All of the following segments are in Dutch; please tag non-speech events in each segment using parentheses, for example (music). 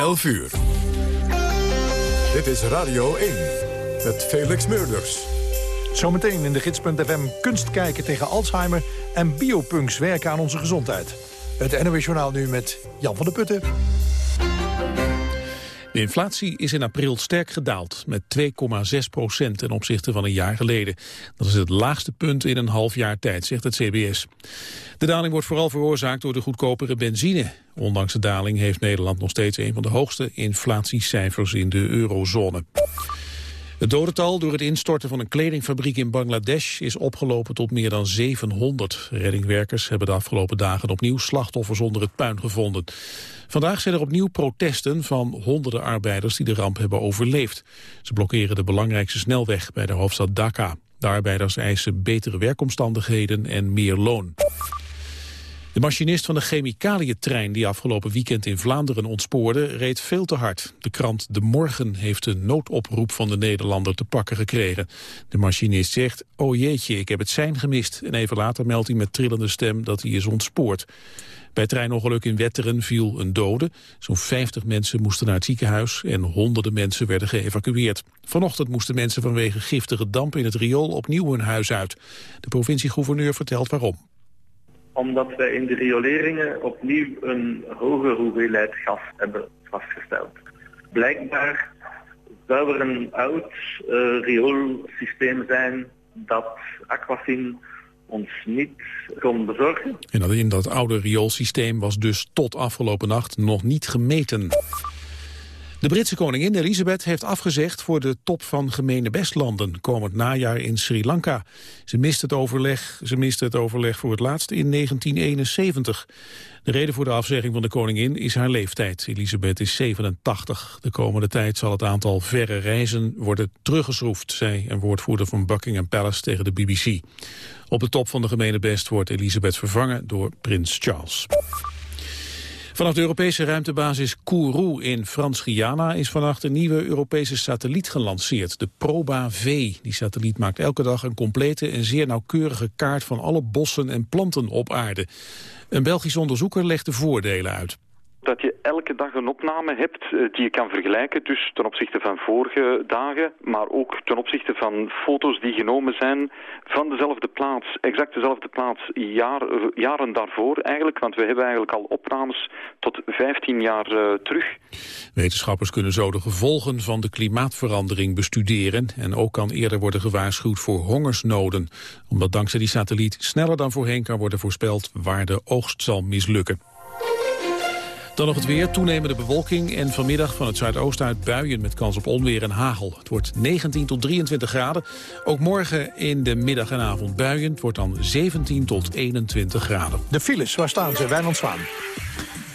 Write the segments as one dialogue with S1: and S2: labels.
S1: 11 uur. Dit is Radio 1 met Felix Meurders.
S2: Zometeen in de gids.fm kunst kijken tegen Alzheimer... en biopunks werken aan onze gezondheid. Het NOS Journaal nu met Jan van der Putten.
S3: Inflatie is in april sterk gedaald met 2,6 procent ten opzichte van een jaar geleden. Dat is het laagste punt in een half jaar tijd, zegt het CBS. De daling wordt vooral veroorzaakt door de goedkopere benzine. Ondanks de daling heeft Nederland nog steeds een van de hoogste inflatiecijfers in de eurozone. Het dodental door het instorten van een kledingfabriek in Bangladesh is opgelopen tot meer dan 700. Reddingwerkers hebben de afgelopen dagen opnieuw slachtoffers onder het puin gevonden. Vandaag zijn er opnieuw protesten van honderden arbeiders die de ramp hebben overleefd. Ze blokkeren de belangrijkste snelweg bij de hoofdstad Dhaka. De arbeiders eisen betere werkomstandigheden en meer loon. De machinist van de chemicaliëntrein die afgelopen weekend in Vlaanderen ontspoorde, reed veel te hard. De krant De Morgen heeft een noodoproep van de Nederlander te pakken gekregen. De machinist zegt, oh jeetje, ik heb het sein gemist. En even later meldt hij met trillende stem dat hij is ontspoord. Bij treinongeluk in Wetteren viel een dode. Zo'n 50 mensen moesten naar het ziekenhuis en honderden mensen werden geëvacueerd. Vanochtend moesten mensen vanwege giftige damp in het riool opnieuw hun huis uit. De provincie-gouverneur vertelt waarom
S4: omdat wij in de rioleringen opnieuw een hogere hoeveelheid gas hebben vastgesteld. Blijkbaar zou er een oud uh, rioolsysteem zijn dat Aquafin ons niet kon bezorgen.
S3: En in dat oude rioolsysteem was dus tot afgelopen nacht nog niet gemeten. De Britse koningin Elisabeth heeft afgezegd voor de top van gemene bestlanden komend najaar in Sri Lanka. Ze mist het overleg, ze miste het overleg voor het laatst in 1971. De reden voor de afzegging van de koningin is haar leeftijd. Elisabeth is 87. De komende tijd zal het aantal verre reizen worden teruggeschroefd, zei een woordvoerder van Buckingham Palace tegen de BBC. Op de top van de gemene best wordt Elisabeth vervangen door prins Charles. Vanaf de Europese ruimtebasis Kourou in Frans-Guyana is vannacht een nieuwe Europese satelliet gelanceerd, de Proba-V. Die satelliet maakt elke dag een complete en zeer nauwkeurige kaart van alle bossen en planten op aarde. Een Belgisch onderzoeker legt de voordelen uit
S5: dat je elke dag een opname hebt eh, die je kan vergelijken dus ten opzichte van vorige dagen, maar ook ten opzichte van foto's die genomen zijn van dezelfde plaats, exact dezelfde plaats, eh, jaren daarvoor eigenlijk, want we hebben eigenlijk al opnames tot 15 jaar uh, terug.
S3: Wetenschappers kunnen zo de gevolgen van de klimaatverandering bestuderen en ook kan eerder worden gewaarschuwd voor hongersnoden, omdat dankzij die satelliet sneller dan voorheen kan worden voorspeld waar de oogst zal mislukken. Dan nog het weer, toenemende bewolking en vanmiddag van het zuidoosten uit buien met kans op onweer en hagel. Het wordt 19 tot 23 graden. Ook morgen in de middag en avond buien. Het wordt dan 17 tot 21 graden.
S2: De files, waar staan ze? Wijnand Zwaan.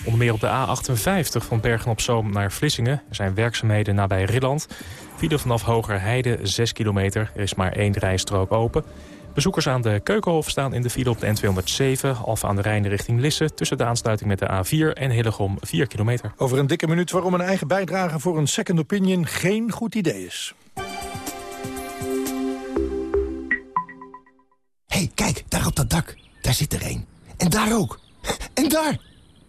S6: Onder meer op de A58 van Bergen-op-Zoom naar Vlissingen. Er zijn werkzaamheden nabij Rilland. File vanaf Hogerheide 6 kilometer. Er is maar één rijstrook open. Bezoekers aan de Keukenhof staan in de file op de N207... Alfa aan de Rijn richting Lisse... tussen de aansluiting met de A4 en Hillegom 4 kilometer.
S2: Over een dikke minuut waarom een eigen bijdrage voor een second opinion... geen goed idee is.
S7: hey, kijk, daar op dat dak. Daar zit er één. En daar ook. En daar!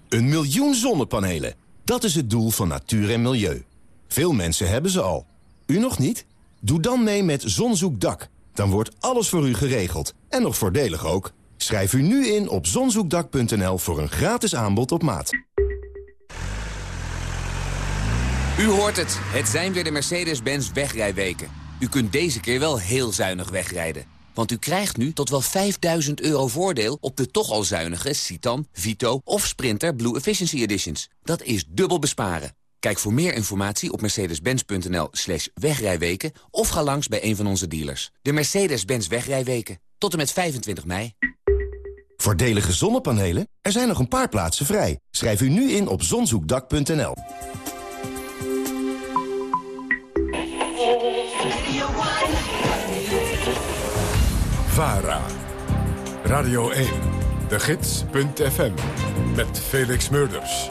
S7: Een miljoen zonnepanelen. Dat is het doel van natuur en milieu. Veel mensen hebben ze al. U nog niet? Doe dan mee met Zonzoekdak dan wordt alles voor u geregeld. En nog voordelig ook. Schrijf u nu in op zonzoekdak.nl voor een gratis aanbod op maat.
S8: U hoort het. Het zijn weer de Mercedes-Benz wegrijweken. U kunt deze keer wel heel zuinig wegrijden. Want u krijgt nu tot wel 5000 euro voordeel op de toch al zuinige Citan, Vito of Sprinter Blue Efficiency Editions. Dat is dubbel besparen. Kijk voor meer informatie op mercedes-benz.nl slash wegrijweken... of ga langs bij een van onze dealers. De Mercedes-Benz wegrijweken. Tot en met 25 mei.
S7: Voordelige zonnepanelen? Er zijn nog een paar plaatsen vrij. Schrijf u nu in op zonzoekdak.nl.
S1: VARA. Radio 1. De Gids.fm. Met Felix Murders.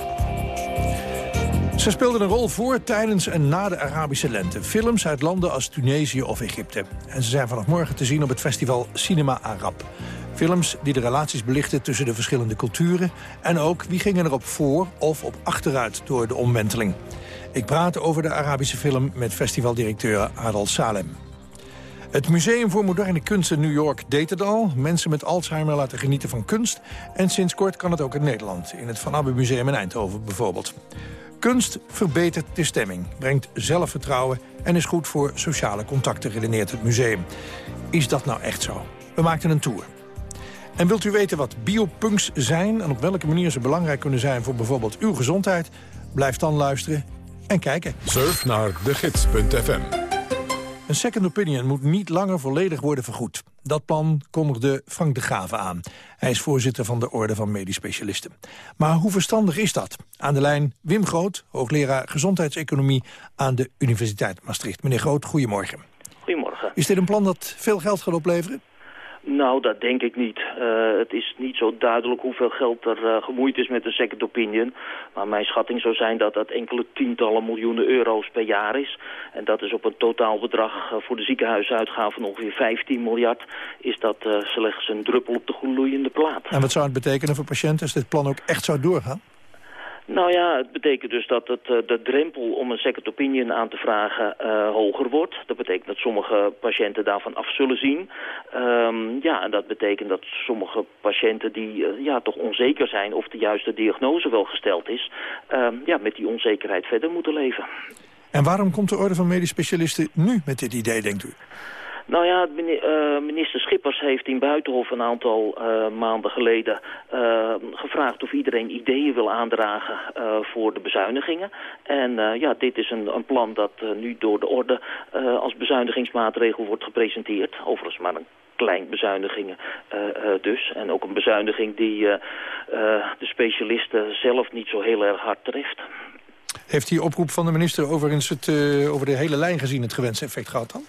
S2: Ze speelden een rol voor, tijdens en na de Arabische lente. Films uit landen als Tunesië of Egypte. En ze zijn vanaf morgen te zien op het festival Cinema Arab. Films die de relaties belichten tussen de verschillende culturen... en ook wie gingen er op voor of op achteruit door de omwenteling. Ik praat over de Arabische film met festivaldirecteur Adal Salem. Het Museum voor Moderne Kunst in New York deed het al. Mensen met Alzheimer laten genieten van kunst. En sinds kort kan het ook in Nederland. In het Van Abbe Museum in Eindhoven bijvoorbeeld. Kunst verbetert de stemming, brengt zelfvertrouwen... en is goed voor sociale contacten, redeneert het museum. Is dat nou echt zo? We maakten een tour. En wilt u weten wat biopunks zijn... en op welke manier ze belangrijk kunnen zijn voor bijvoorbeeld uw gezondheid? Blijf dan luisteren en kijken.
S1: Surf naar degids.fm.
S2: Een second opinion moet niet langer volledig worden vergoed. Dat plan kondigde Frank de Gave aan. Hij is voorzitter van de Orde van Medisch Specialisten. Maar hoe verstandig is dat? Aan de lijn Wim Groot, hoogleraar gezondheidseconomie aan de Universiteit Maastricht. Meneer Groot, goedemorgen.
S9: Goedemorgen.
S2: Is dit een plan dat veel geld gaat opleveren?
S9: Nou, dat denk ik niet. Uh, het is niet zo duidelijk hoeveel geld er uh, gemoeid is met een second opinion. Maar mijn schatting zou zijn dat dat enkele tientallen miljoenen euro's per jaar is. En dat is op een totaalbedrag uh, voor de ziekenhuisuitgaven van ongeveer 15 miljard. Is dat slechts een druppel op de gloeiende plaat.
S2: En wat zou het betekenen voor patiënten als dit plan ook echt zou doorgaan?
S9: Nou ja, het betekent dus dat het, uh, de drempel om een second opinion aan te vragen uh, hoger wordt. Dat betekent dat sommige patiënten daarvan af zullen zien. Um, ja, en dat betekent dat sommige patiënten die uh, ja, toch onzeker zijn of de juiste diagnose wel gesteld is, um, ja, met die onzekerheid verder moeten leven.
S2: En waarom komt de Orde van Medisch Specialisten nu met dit idee, denkt u?
S9: Nou ja, minister Schippers heeft in Buitenhof een aantal uh, maanden geleden uh, gevraagd of iedereen ideeën wil aandragen voor de bezuinigingen. En ja, dit is een, een plan dat nu door de orde als bezuinigingsmaatregel wordt gepresenteerd. Overigens maar een klein bezuinigingen dus. En ook een bezuiniging die de specialisten zelf niet zo heel erg hard treft.
S2: Heeft die oproep van de minister overigens het, over de hele lijn gezien het gewenste effect gehad dan?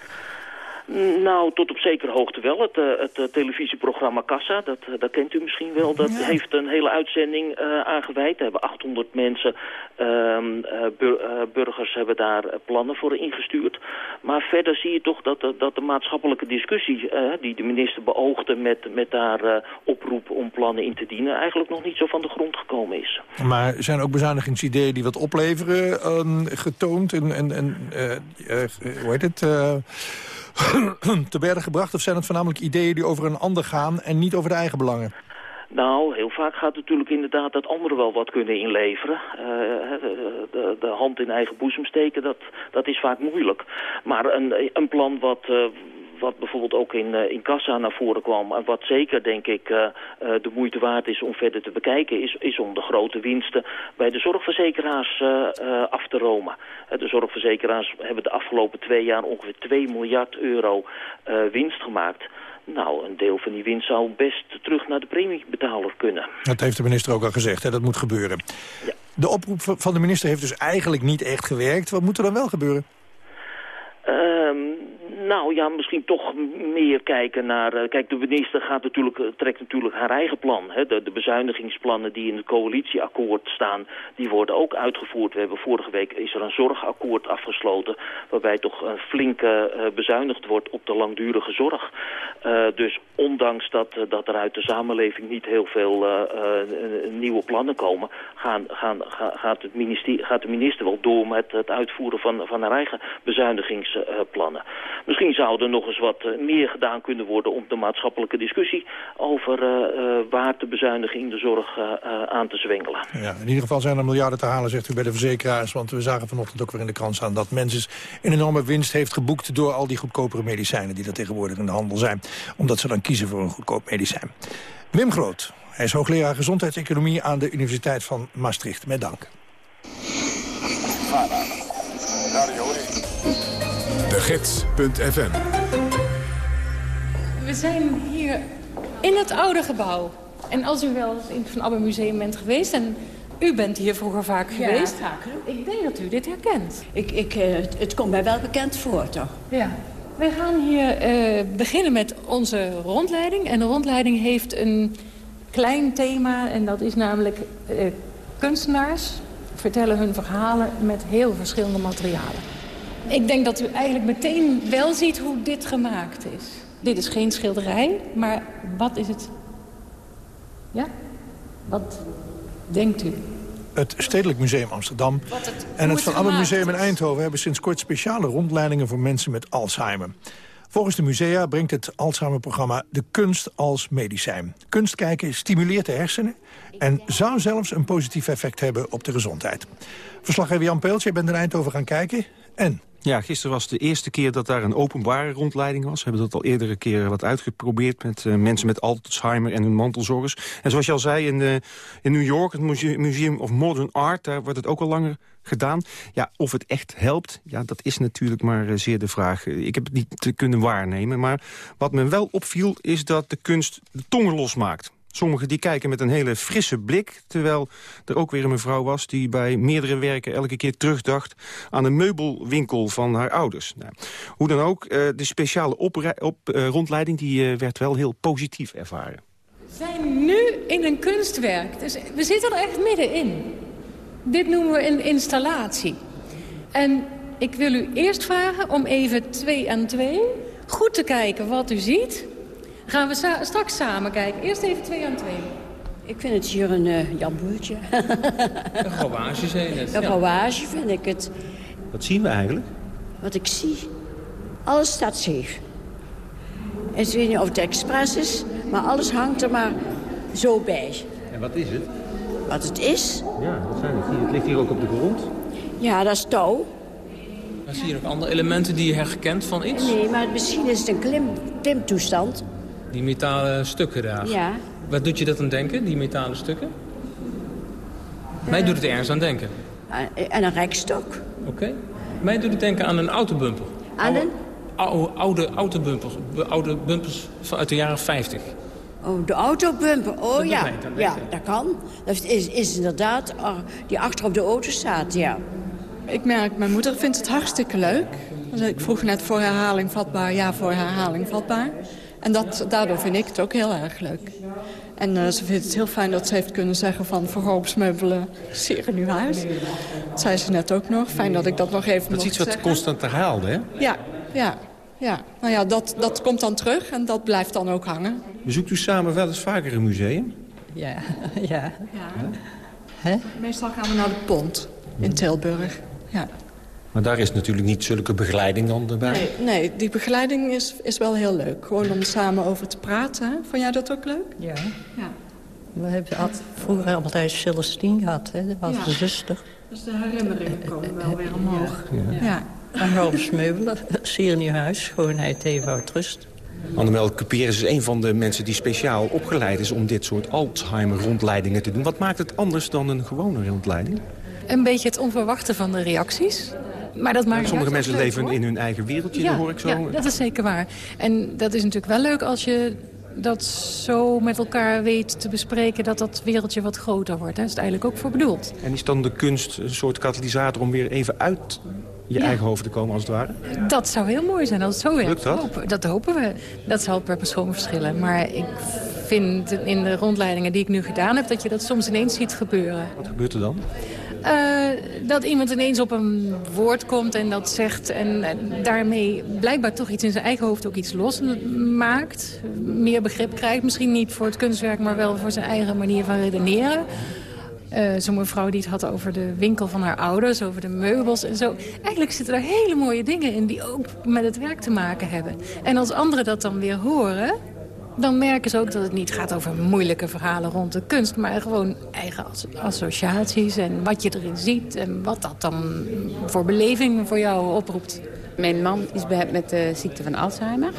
S9: Nou, tot op zekere hoogte wel. Het, uh, het uh, televisieprogramma Kassa, dat, uh, dat kent u misschien wel, dat ja. heeft een hele uitzending aangeweid. Daar hebben 800 mensen, ehm, bur burgers hebben daar plannen voor ingestuurd. Maar verder zie je toch dat, dat de maatschappelijke discussie die de minister beoogde met, met daar oproep om plannen in te dienen, eigenlijk nog niet zo van de grond gekomen is.
S2: Maar zijn ook bezuinigingsideeën die wat opleveren getoond en, en, en hoe heet het (coughs) te bergen gebracht? Of zijn het voornamelijk ideeën die over een ander gaan en niet over de eigen belangen?
S9: Nou, heel vaak gaat het natuurlijk inderdaad dat anderen wel wat kunnen inleveren. Uh, de, de, de, hand in eigen boezem steken, dat, dat is vaak moeilijk. Maar een, een plan wat, uh, wat bijvoorbeeld ook in, uh, in Kassa naar voren kwam... en wat zeker, denk ik, uh, uh, de moeite waard is om verder te bekijken... is, is om de grote winsten bij de zorgverzekeraars af te romen. de zorgverzekeraars hebben de afgelopen twee jaar ongeveer 2 miljard euro winst gemaakt... Nou, een deel van die winst zou best terug naar de premiebetaler kunnen.
S2: Dat heeft de minister ook al gezegd, hè? dat moet gebeuren. Ja. De oproep van de minister heeft dus eigenlijk niet echt gewerkt. Wat moet er dan wel gebeuren?
S9: Um, nou ja, misschien toch meer kijken naar... Uh, kijk, de minister gaat natuurlijk, uh, trekt natuurlijk haar eigen plan. Hè. De, de, bezuinigingsplannen die in het coalitieakkoord staan... die worden ook uitgevoerd. We hebben vorige week is er een zorgakkoord afgesloten... waarbij toch uh, flink bezuinigd wordt op de langdurige zorg. dus ondanks dat, dat er uit de samenleving niet heel veel nieuwe plannen komen... Gaan, gaan, ga, gaat, het gaat de minister wel door met het uitvoeren van, van haar eigen bezuinigingsplannen. Misschien zou er nog eens wat uh, meer gedaan kunnen worden om de maatschappelijke discussie over uh, waar de bezuinigen in de zorg aan te zwengelen.
S2: Ja, in ieder geval zijn er miljarden te halen, zegt u bij de verzekeraars. Want we zagen vanochtend ook weer in de krant staan dat mensen een enorme winst heeft geboekt door al die goedkopere medicijnen die er tegenwoordig in de handel zijn. Omdat ze dan kiezen voor een goedkoop medicijn. Wim Groot, hij is hoogleraar gezondheidseconomie aan de Universiteit van Maastricht. Met dank.
S1: Gids.fm
S10: We zijn hier in het oude gebouw. En als u wel in het Van Abbe Museum bent geweest... en u bent hier vroeger vaak
S11: Ja,
S10: geweest...
S11: vaak.
S10: ik denk dat u dit herkent.
S11: Ik, ik, uh, het, het komt mij wel bekend voor, toch?
S10: Ja. Wij gaan hier uh, beginnen met onze rondleiding. En de rondleiding heeft een klein thema... en dat is namelijk uh, kunstenaars vertellen hun verhalen met heel verschillende materialen. Ik denk dat u eigenlijk meteen wel ziet hoe dit gemaakt is. Dit is geen schilderij, maar wat is het Ja? Wat denkt u?
S2: Het Stedelijk Museum Amsterdam en het Van Abbe Museum in Eindhoven... hebben sinds kort speciale rondleidingen voor mensen met Alzheimer. Volgens de musea brengt het Alzheimer-programma de kunst als medicijn. Kunst kijken stimuleert de hersenen en zou zelfs een positief effect hebben op de gezondheid. Verslaggever Jan Peeltje, je bent in Eindhoven gaan kijken. En?
S12: Ja, gisteren was de eerste keer dat daar een openbare rondleiding was. We hebben dat al eerdere keren wat uitgeprobeerd... met uh, mensen met Alzheimer en hun mantelzorgers. En zoals je al zei, in, uh, in New York, het Museum of Modern Art... daar wordt het ook al langer gedaan. Ja, of het echt helpt, ja, dat is natuurlijk maar uh, zeer de vraag. Ik heb het niet kunnen waarnemen. Maar wat me wel opviel, is dat de kunst de tongen losmaakt. Sommigen die kijken met een hele frisse blik... terwijl er ook weer een mevrouw was die bij meerdere werken... elke keer terugdacht aan de meubelwinkel van haar ouders. Nou, hoe dan ook, uh, de speciale op, uh, rondleiding die, uh, werd wel heel positief ervaren.
S10: We zijn nu in een kunstwerk. Dus we zitten er echt middenin. Dit noemen we een installatie. En ik wil u eerst vragen om even twee aan twee... goed te kijken wat u ziet gaan we sa straks samen kijken. Eerst even twee aan twee.
S11: Ik vind het hier een uh, jamboertje.
S13: een rouage, zei je net.
S11: Een rouage vind ik het.
S12: Wat zien we eigenlijk?
S11: Wat ik zie? Alles staat scheef. Ik weet niet of het expres is, maar alles hangt er maar zo bij.
S12: En wat is het?
S11: Wat het is?
S12: Ja, wat zijn het? Het ligt hier ook op de grond.
S11: Ja, dat is touw.
S13: Dan zie je nog andere elementen die je herkent van iets?
S11: Nee, maar misschien is het een klim, klimtoestand.
S13: Die metalen stukken daar.
S11: Ja.
S13: Wat doet je dat aan denken, die metalen stukken? Mij doet het ergens aan denken.
S11: En een rekstok.
S13: Oké. Okay. Mij doet het denken aan een autobumper.
S11: Aan een?
S13: Oude, oude autobumper. Oude bumpers uit de jaren 50.
S11: Oh, de autobumper. Oh dat ja. ja, dat kan. Dat is, is inderdaad die achter op de auto staat, ja.
S14: Ik merk, mijn moeder vindt het hartstikke leuk. Ik vroeg net voor herhaling vatbaar. Ja, voor herhaling vatbaar. En dat, daardoor vind ik het ook heel erg leuk. En uh, ze vindt het heel fijn dat ze heeft kunnen zeggen van verkoopsmeubelen zeer in uw huis. Dat zei ze net ook nog. Fijn dat ik dat nog even
S12: Dat is iets wat constant herhaalde, hè?
S14: Ja, ja. Ja, nou ja, dat, dat komt dan terug en dat blijft dan ook hangen.
S12: Bezoekt u samen wel eens vaker een museum?
S15: Ja, (laughs) ja.
S14: ja. Hè? Meestal gaan we naar de Pont in Tilburg. Ja.
S12: Maar daar is natuurlijk niet zulke begeleiding dan erbij.
S14: Nee, nee die begeleiding is, is wel heel leuk. Gewoon om samen over te praten. Vond jij dat ook leuk?
S15: Ja.
S14: ja.
S15: We hebben altijd, vroeger altijd Celestine gehad, hè? dat was
S14: ja.
S15: de zuster.
S14: Dus de herinneringen komen wel weer omhoog.
S15: Ja. ja. En Robert Meubelen, (laughs) zeer in uw huis, schoonheid, eenvoud, rust.
S12: Annemel Cuperus is een van de mensen die speciaal opgeleid is... om dit soort Alzheimer-rondleidingen te doen. Wat maakt het anders dan een gewone rondleiding?
S10: Een beetje het onverwachte van de reacties. Maar dat maakt
S12: Sommige mensen leuk, leven hoor. in hun eigen wereldje,
S10: ja,
S12: hoor ik zo.
S10: Ja, dat is zeker waar. En dat is natuurlijk wel leuk als je dat zo met elkaar weet te bespreken... dat dat wereldje wat groter wordt. Daar is het eigenlijk ook voor bedoeld.
S12: En is dan de kunst een soort katalysator om weer even uit je ja. eigen hoofd te komen, als het ware?
S10: Dat zou heel mooi zijn als het zo werkt.
S12: Lukt dat?
S10: Hopen. Dat hopen we. Dat zal per persoon verschillen. Maar ik vind in de rondleidingen die ik nu gedaan heb... dat je dat soms ineens ziet gebeuren.
S12: Wat gebeurt er dan?
S10: Uh, dat iemand ineens op een woord komt en dat zegt... en daarmee blijkbaar toch iets in zijn eigen hoofd ook iets losmaakt. Meer begrip krijgt. Misschien niet voor het kunstwerk, maar wel voor zijn eigen manier van redeneren. Uh, Zo'n mevrouw die het had over de winkel van haar ouders, over de meubels en zo. Eigenlijk zitten er hele mooie dingen in die ook met het werk te maken hebben. En als anderen dat dan weer horen dan merken ze ook dat het niet gaat over moeilijke verhalen rond de kunst... maar gewoon eigen associaties en wat je erin ziet... en wat dat dan voor beleving voor jou oproept.
S16: Mijn man is behept met de ziekte van Alzheimer.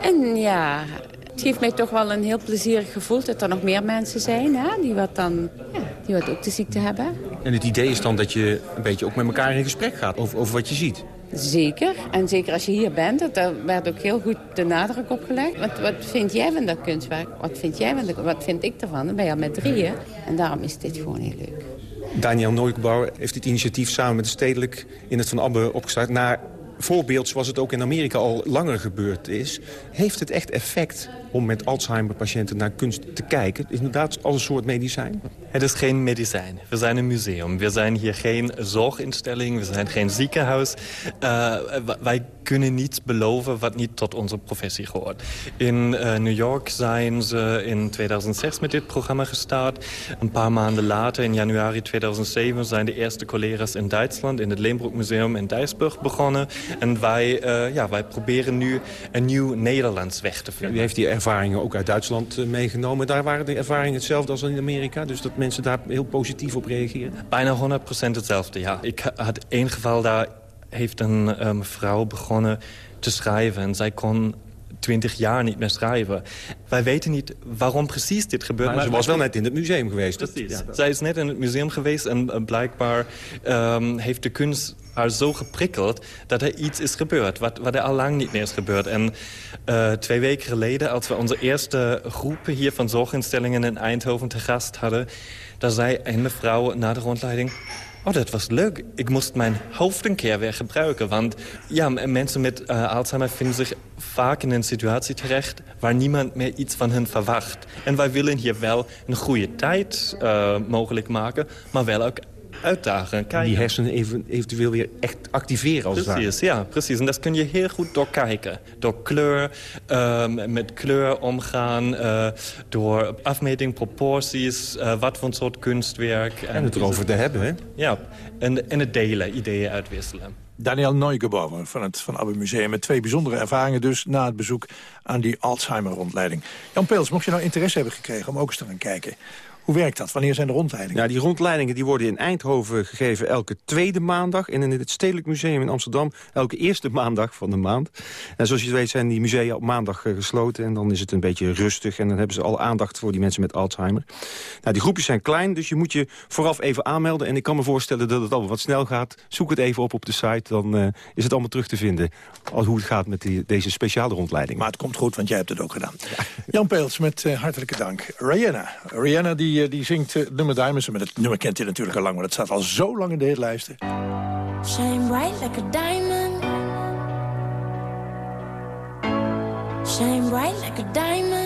S16: En ja, het geeft mij toch wel een heel plezierig gevoel... dat er nog meer mensen zijn hè, die, wat dan, ja, die wat ook de ziekte hebben.
S12: En het idee is dan dat je een beetje ook met elkaar in gesprek gaat over, over wat je ziet?
S16: Zeker. En zeker als je hier bent, daar werd ook heel goed de nadruk op gelegd. Wat, wat vind jij van dat kunstwerk? Wat vind jij van dat, Wat vind ik ervan? Dan ben je al met drieën. En daarom is dit gewoon heel leuk.
S12: Daniel Nooikbouwer heeft dit initiatief samen met de Stedelijk in het Van Abbe opgestart... naar voorbeeld zoals het ook in Amerika al langer gebeurd is. Heeft het echt effect om met Alzheimer-patiënten naar kunst te kijken? Inderdaad als een soort medicijn?
S17: Het is geen medicijn. We zijn een museum. We zijn hier geen zorginstelling. We zijn geen ziekenhuis. Uh, wij kunnen niet beloven wat niet tot onze professie hoort. In uh, New York zijn ze in 2006 met dit programma gestart. Een paar maanden later, in januari 2007, zijn de eerste collega's in Duitsland... in het Leenbroek Museum in Duisburg begonnen. En wij, uh, ja, wij proberen nu een nieuw Nederlands weg te vinden.
S12: U heeft die ervaringen ook uit Duitsland uh, meegenomen. Daar waren de ervaringen hetzelfde als in Amerika? Dus dat mensen daar heel positief op reageren?
S17: Bijna 100% hetzelfde, ja. Ik had één geval, daar heeft een um, vrouw begonnen te schrijven. En zij kon twintig jaar niet meer schrijven. Wij weten niet waarom precies dit gebeurt.
S12: Maar, ze was wel net in het museum geweest.
S17: Precies. Ja. Zij is net in het museum geweest en uh, blijkbaar um, heeft de kunst haar zo geprikkeld dat er iets is gebeurd, wat, wat er al lang niet meer is gebeurd. En uh, twee weken geleden, als we onze eerste groepen hier van zorginstellingen in Eindhoven te gast hadden, daar zei een mevrouw na de rondleiding... Oh, dat was leuk. Ik moest mijn hoofd een keer weer gebruiken. Want ja, mensen met uh, Alzheimer vinden zich vaak in een situatie terecht... waar niemand meer iets van hen verwacht. En wij willen hier wel een goede tijd uh, mogelijk maken... maar wel ook uitdagen. Kijken.
S12: Die hersenen even, eventueel weer echt activeren als
S17: precies,
S12: het
S17: ja, precies. En dat kun je heel goed door kijken. Door kleur, um, met kleur omgaan, uh, door afmeting, proporties, uh, wat voor soort kunstwerk.
S12: En, en het erover te hebben, hè?
S17: Ja, en, en het delen, ideeën uitwisselen.
S2: Daniel Neugebauer van het Van Abbe Museum... met twee bijzondere ervaringen dus na het bezoek aan die Alzheimer-rondleiding. Jan Peels, mocht je nou interesse hebben gekregen om ook eens te gaan kijken... Hoe werkt dat? Wanneer zijn de rondleidingen?
S12: Ja, die rondleidingen die worden in Eindhoven gegeven elke tweede maandag. En in het Stedelijk Museum in Amsterdam elke eerste maandag van de maand. En zoals je weet zijn die musea op maandag uh, gesloten. En dan is het een beetje rustig. En dan hebben ze alle aandacht voor die mensen met Alzheimer. Nou, die groepjes zijn klein, dus je moet je vooraf even aanmelden. En ik kan me voorstellen dat het allemaal wat snel gaat. Zoek het even op op de site, dan uh, is het allemaal terug te vinden. Hoe het gaat met die, deze speciale rondleiding.
S2: Maar het komt goed, want jij hebt het ook gedaan. Ja. Jan Peels, met uh, hartelijke dank. Rihanna. Rihanna die die, die zingt uh, nummer Diamonds. Maar het nummer kent hij natuurlijk al lang, maar dat staat al zo lang in de hitlijsten.
S18: Shine bright like a diamond. Shine bright like a diamond.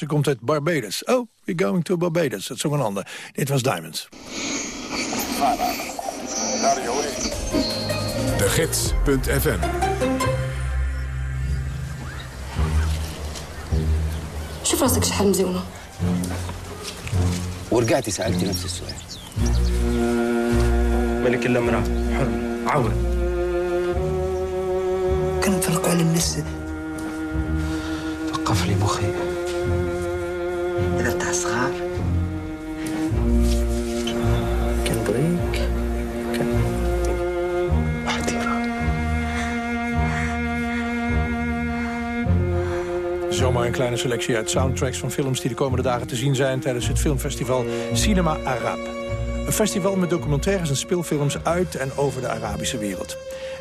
S2: ze komt uit Barbados. Oh, we're going to Barbados. Dat is ook een ander. Dit was Diamonds.
S1: De Gids.fm
S19: شوف راسك شحال مزيونة
S20: ورجعتي سألتي نفس السؤال
S21: ملك إلا امرأة حر عورة
S20: كنفرقوا على الناس
S21: ثقف لي مخي
S20: dat is raar. Kendrick. Wacht even.
S2: Zomaar een kleine selectie uit soundtracks van films... die de komende dagen te zien zijn tijdens het filmfestival Cinema Arab. Een festival met documentaires en speelfilms uit en over de Arabische wereld.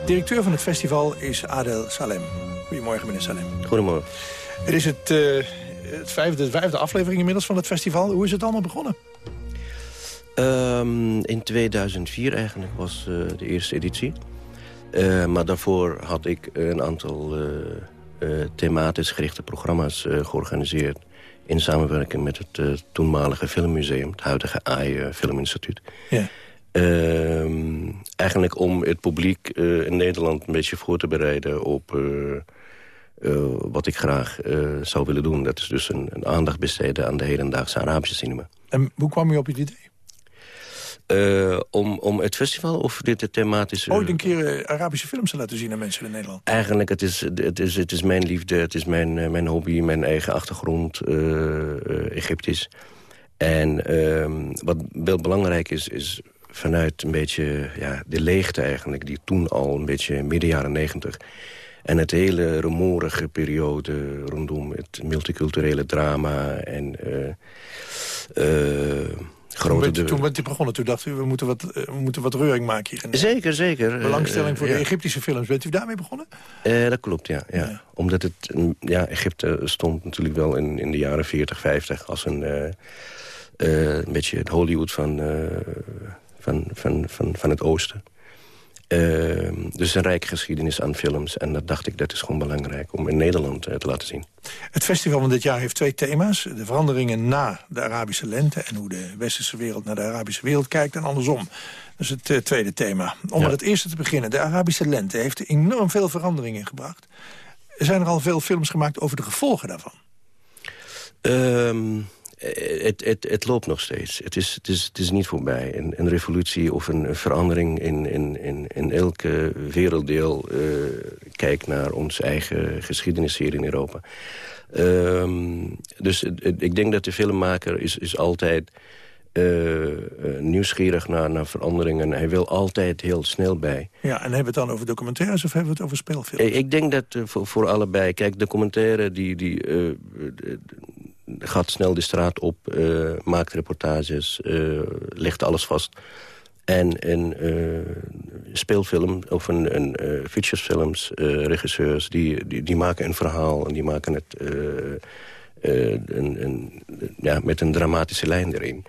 S2: Directeur van het festival is Adel Salem. Goedemorgen, meneer Salem.
S22: Goedemorgen.
S2: Het is het, eh, het vijfde, de vijfde aflevering inmiddels van het festival. Hoe is het allemaal begonnen?
S22: Ehm, in 2004 eigenlijk was eh, de eerste editie. Eh, maar daarvoor had ik een aantal eh, thematisch gerichte programma's georganiseerd... in samenwerking met het toenmalige filmmuseum, het huidige AI Filminstituut.
S2: Ja.
S22: Ehm, eigenlijk om het publiek in Nederland een beetje voor te bereiden op... eh, wat ik graag eh, zou willen doen. Dat is dus een, een aandacht besteden aan de hedendaagse Arabische cinema.
S2: En hoe kwam u op het idee?
S22: Eh, om, om het festival of dit het thematische...
S2: Ooit een keer Arabische films te laten zien aan mensen in Nederland.
S22: Eigenlijk, het is, het, is, het is mijn liefde, het is mijn, mijn hobby, mijn eigen achtergrond, Egyptisch. En ehm, wat wel belangrijk is, is vanuit een beetje ja, de leegte eigenlijk... die toen al een beetje midden jaren negentig... en het hele rumorige periode rondom het multiculturele drama... en eh, eh,
S2: Toen
S22: grote...
S2: bent,
S22: de-
S2: toen bent u begonnen, toen dacht u, we moeten wat, eh, we moeten wat reuring maken hier.
S22: Zeker, zeker.
S2: Belangstelling voor de
S22: ja.
S2: Egyptische films. Bent u daarmee begonnen?
S22: Dat klopt, ja, ja. Omdat het, mm, ja, Egypte stond natuurlijk wel in, in de jaren 40, 50... als een, een beetje het Hollywood van, van, van, van, van het oosten. Eh, dus een rijke geschiedenis aan films. En dat dacht ik, dat is gewoon belangrijk om in Nederland eh, te laten zien.
S2: Het festival van dit jaar heeft twee thema's. De veranderingen na de Arabische lente... en hoe de westerse wereld naar de Arabische wereld kijkt en andersom. Dat is het eh, tweede thema. Om met het eerste te beginnen. De Arabische lente heeft enorm veel veranderingen gebracht. Er zijn er al veel films gemaakt over de gevolgen daarvan.
S22: Ehm, eh, het, het, het loopt nog steeds. Het is, het is, het is niet voorbij. Een, een revolutie of een verandering in, in, in, in elke werelddeel... eh, kijkt naar onze eigen geschiedenis hier in Europa. Ehm, dus het- het- ik denk dat de filmmaker is, is altijd eh, eh, nieuwsgierig naar, naar veranderingen. Hij wil altijd heel snel bij.
S2: Ja, en hebben we het dan over documentaires of hebben we het over speelfilms?
S22: Eh, Ik denk dat eh, voor, voor allebei... Kijk, de commentaire die, die, eh, eh, gaat snel de straat op... eh, maakt reportages, eh, legt alles vast. En een eh, speelfilm of een, een regisseurs... Die, die, die maken een verhaal en die maken het... een, een, ja, met een dramatische lijn erin.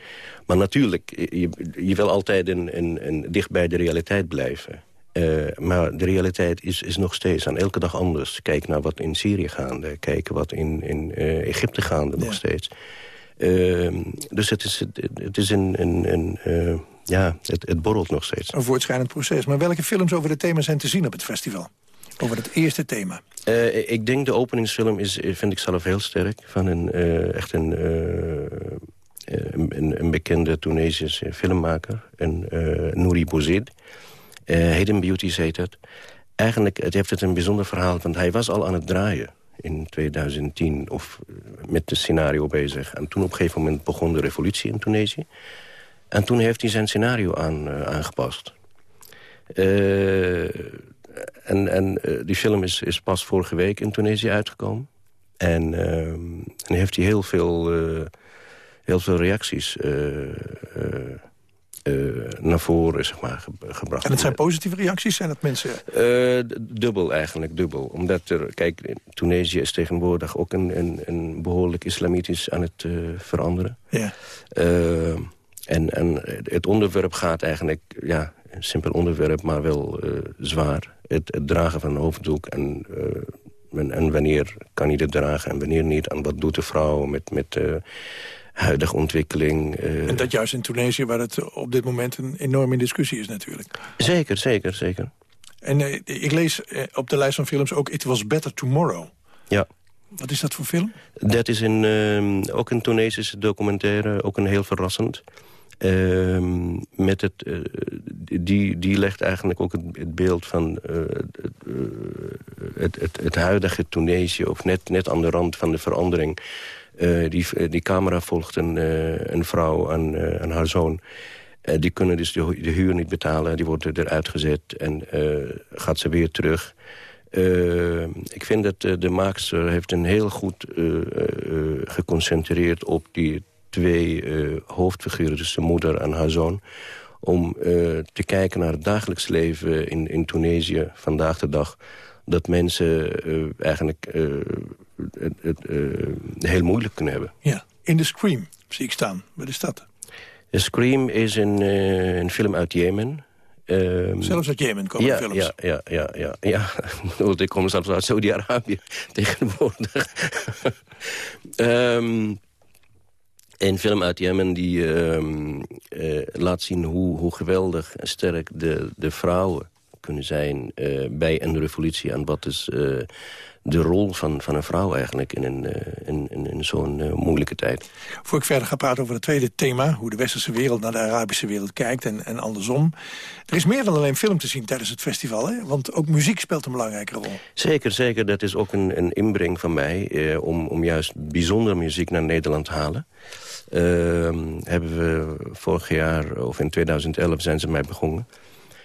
S22: Maar natuurlijk, je, wil altijd een dicht bij de realiteit blijven. Eh, maar de realiteit is, is nog steeds aan elke dag anders. Kijk naar wat in Syrië gaande. Kijk wat in, in eh, Egypte gaande nog steeds. Ehm, dus het is, het, is een... een, een eh, ja, het, het borrelt nog steeds.
S2: Een voortschrijdend proces. Maar welke films over dit thema zijn te zien op het festival? Over het eerste thema.
S22: Ik denk de openingsfilm is, vind ik zelf heel sterk. Van een, echt een, een, een bekende Tunesische filmmaker. Een, Nouri Bouzid. Eh Hidden Beauties heet het. Eigenlijk het heeft het een bijzonder verhaal. Want hij was al aan het draaien in 2010. Of eh, met het scenario bezig. En toen op een gegeven moment begon de revolutie in Tunesië. En toen heeft hij zijn scenario eh, aangepast. En en die film is, is pas vorige week in Tunesië uitgekomen. En, eh, en heeft hij heel veel, heel veel reacties eh, naar voren zeg maar, ge- gebracht.
S2: En het zijn positieve reacties? Zijn dat mensen...
S22: Eh, dubbel eigenlijk, dubbel. Omdat er, kijk, Tunesië is tegenwoordig ook een, een, een behoorlijk islamitisch aan het eh, veranderen.
S2: Ja.
S22: En, en het onderwerp gaat eigenlijk, ja, een simpel onderwerp, maar wel zwaar. Het, het dragen van een hoofddoek en, en, wanneer kan je dit dragen en wanneer niet. En wat doet de vrouw met, met huidige ontwikkeling. eh.
S2: En dat juist in Tunesië, waar het op dit moment een enorme discussie is natuurlijk.
S22: Zeker, zeker, zeker.
S2: En eh, ik lees eh, op de lijst van films ook It Was Better Tomorrow.
S22: Ja.
S2: Wat is dat voor film?
S22: Dat is een, ehm, ook een Tunesische documentaire, ook een heel verrassend. Ehm, met het, die, die legt eigenlijk ook het, het beeld van het, het, het, het huidige Tunesië... of net, net aan de rand van de verandering... Eh, die, die camera volgt een, eh, een vrouw en, eh, haar zoon. Eh, die kunnen dus de, hu- de huur niet betalen. Die worden eruit gezet en eh, gaat ze weer terug. Eh, ik vind dat eh, de maakster heeft een heel goed eh, eh, eh, geconcentreerd op die twee eh, hoofdfiguren, dus de moeder en haar zoon, om eh, te kijken naar het dagelijks leven in, in Tunesië vandaag de dag. Dat mensen eh, eigenlijk eh, het, het, eh, heel moeilijk kunnen hebben.
S2: Ja, in de Scream zie ik staan. Wat is dat?
S22: The Scream is een, een film uit Jemen. Ehm,
S2: Zelfs uit Jemen komen
S22: ja,
S2: films.
S22: Ja, ja, ja, ja. ja. (laughs) Ik kom zelfs uit Saudi-Arabië (laughs) tegenwoordig. (laughs) Ehm, een film uit Jemen die ehm, eh, laat zien hoe, hoe geweldig en sterk de, de vrouwen kunnen zijn eh, bij een revolutie. En wat is eh, de rol van, van een vrouw eigenlijk in, een, eh, in, in, in zo'n moeilijke tijd.
S2: Voor ik verder ga praten over het tweede thema... hoe de westerse wereld naar de Arabische wereld kijkt en, en andersom. Er is meer dan alleen film te zien tijdens het festival, hè? Want ook muziek speelt een belangrijke rol.
S22: Zeker, zeker. Dat is ook een, een inbreng van mij... Eh, om, om juist bijzondere muziek naar Nederland te halen. Ehm, hebben we vorig jaar, of in 2011, zijn ze mij begonnen.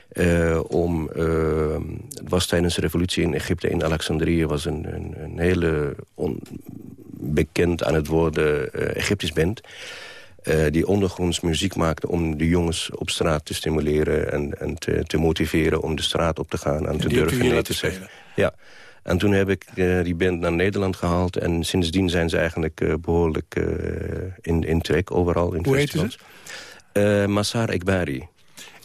S22: Eh, om, ehm, het was tijdens de revolutie in Egypte, in Alexandrië... was een, een, een hele bekend aan het worden eh, Egyptisch band... eh, die ondergronds muziek maakte om de jongens op straat te stimuleren... en, en te, te motiveren om de straat op te gaan en te durven nee te zeggen. Ja. En toen heb ik eh, die band naar Nederland gehaald. En sindsdien zijn ze eigenlijk eh, behoorlijk eh, in, in trek overal in
S2: Hoe
S22: festivals. Eh Massar Ekbari.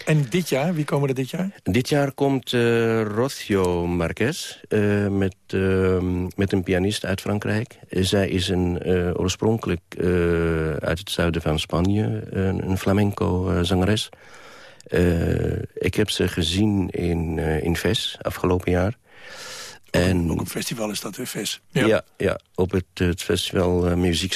S2: En dit jaar, wie komen er dit jaar?
S22: Dit jaar komt eh Rocio Marquez eh, met, eh, met een pianist uit Frankrijk. Eh, zij is een, eh, oorspronkelijk eh, uit het zuiden van Spanje, een, een flamenco-zangeres. ik heb ze gezien in, eh, in Ves afgelopen jaar. En,
S2: Ook op festival is dat weer vis.
S22: ja. Ja, op het, het festival eh, Musique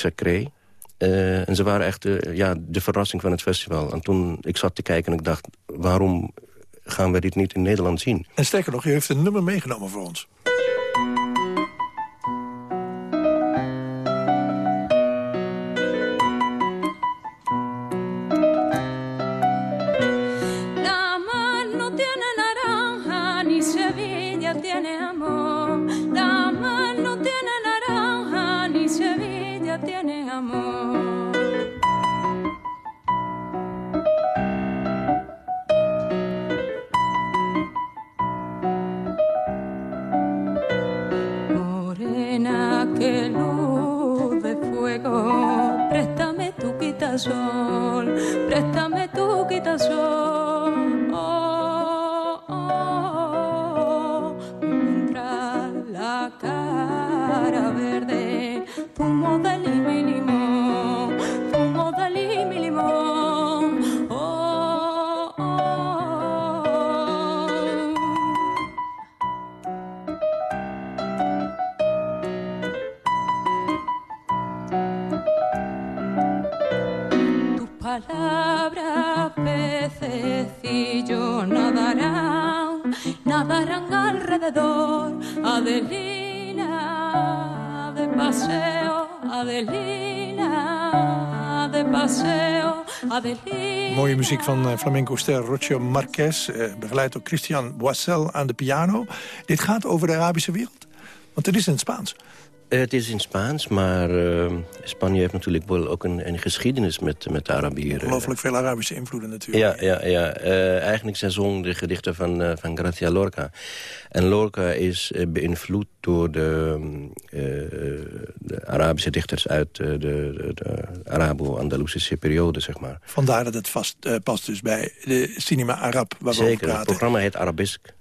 S22: Eh, en ze waren echt ja, de verrassing van het festival. En toen ik zat te kijken en ik dacht... waarom gaan we dit niet in Nederland zien?
S2: En sterker nog, u heeft een nummer meegenomen voor ons.
S18: Quitasol, préstame tu quitasol. Oh, oh. Mientras la cara verde, fumo de limón, fumo de limón. Adelina, de paseo, Adelina, de paseo, Adelina.
S2: Mooie muziek van eh, flamenco-ster Rocio Marquez. eh, begeleid door Christian Boissel aan de piano. Dit gaat over de Arabische wereld. Want het is in het Spaans.
S22: Eh, Het is in Spaans, maar eh, Spanje heeft natuurlijk wel ook een, een geschiedenis met, met de Arabieren.
S2: Ongelooflijk veel Arabische invloeden natuurlijk.
S22: Ja, ja, ja. Eh, eigenlijk zij zong de gedichten van, eh, van Gracia Lorca. En Lorca is beïnvloed door de, de Arabische dichters uit de, de, de Arabo-Andalusische periode, zeg maar.
S2: Vandaar dat het vast past dus bij de Cinema Arab waar we over
S22: Zeker, het
S2: praten.
S22: programma heet Arabisk.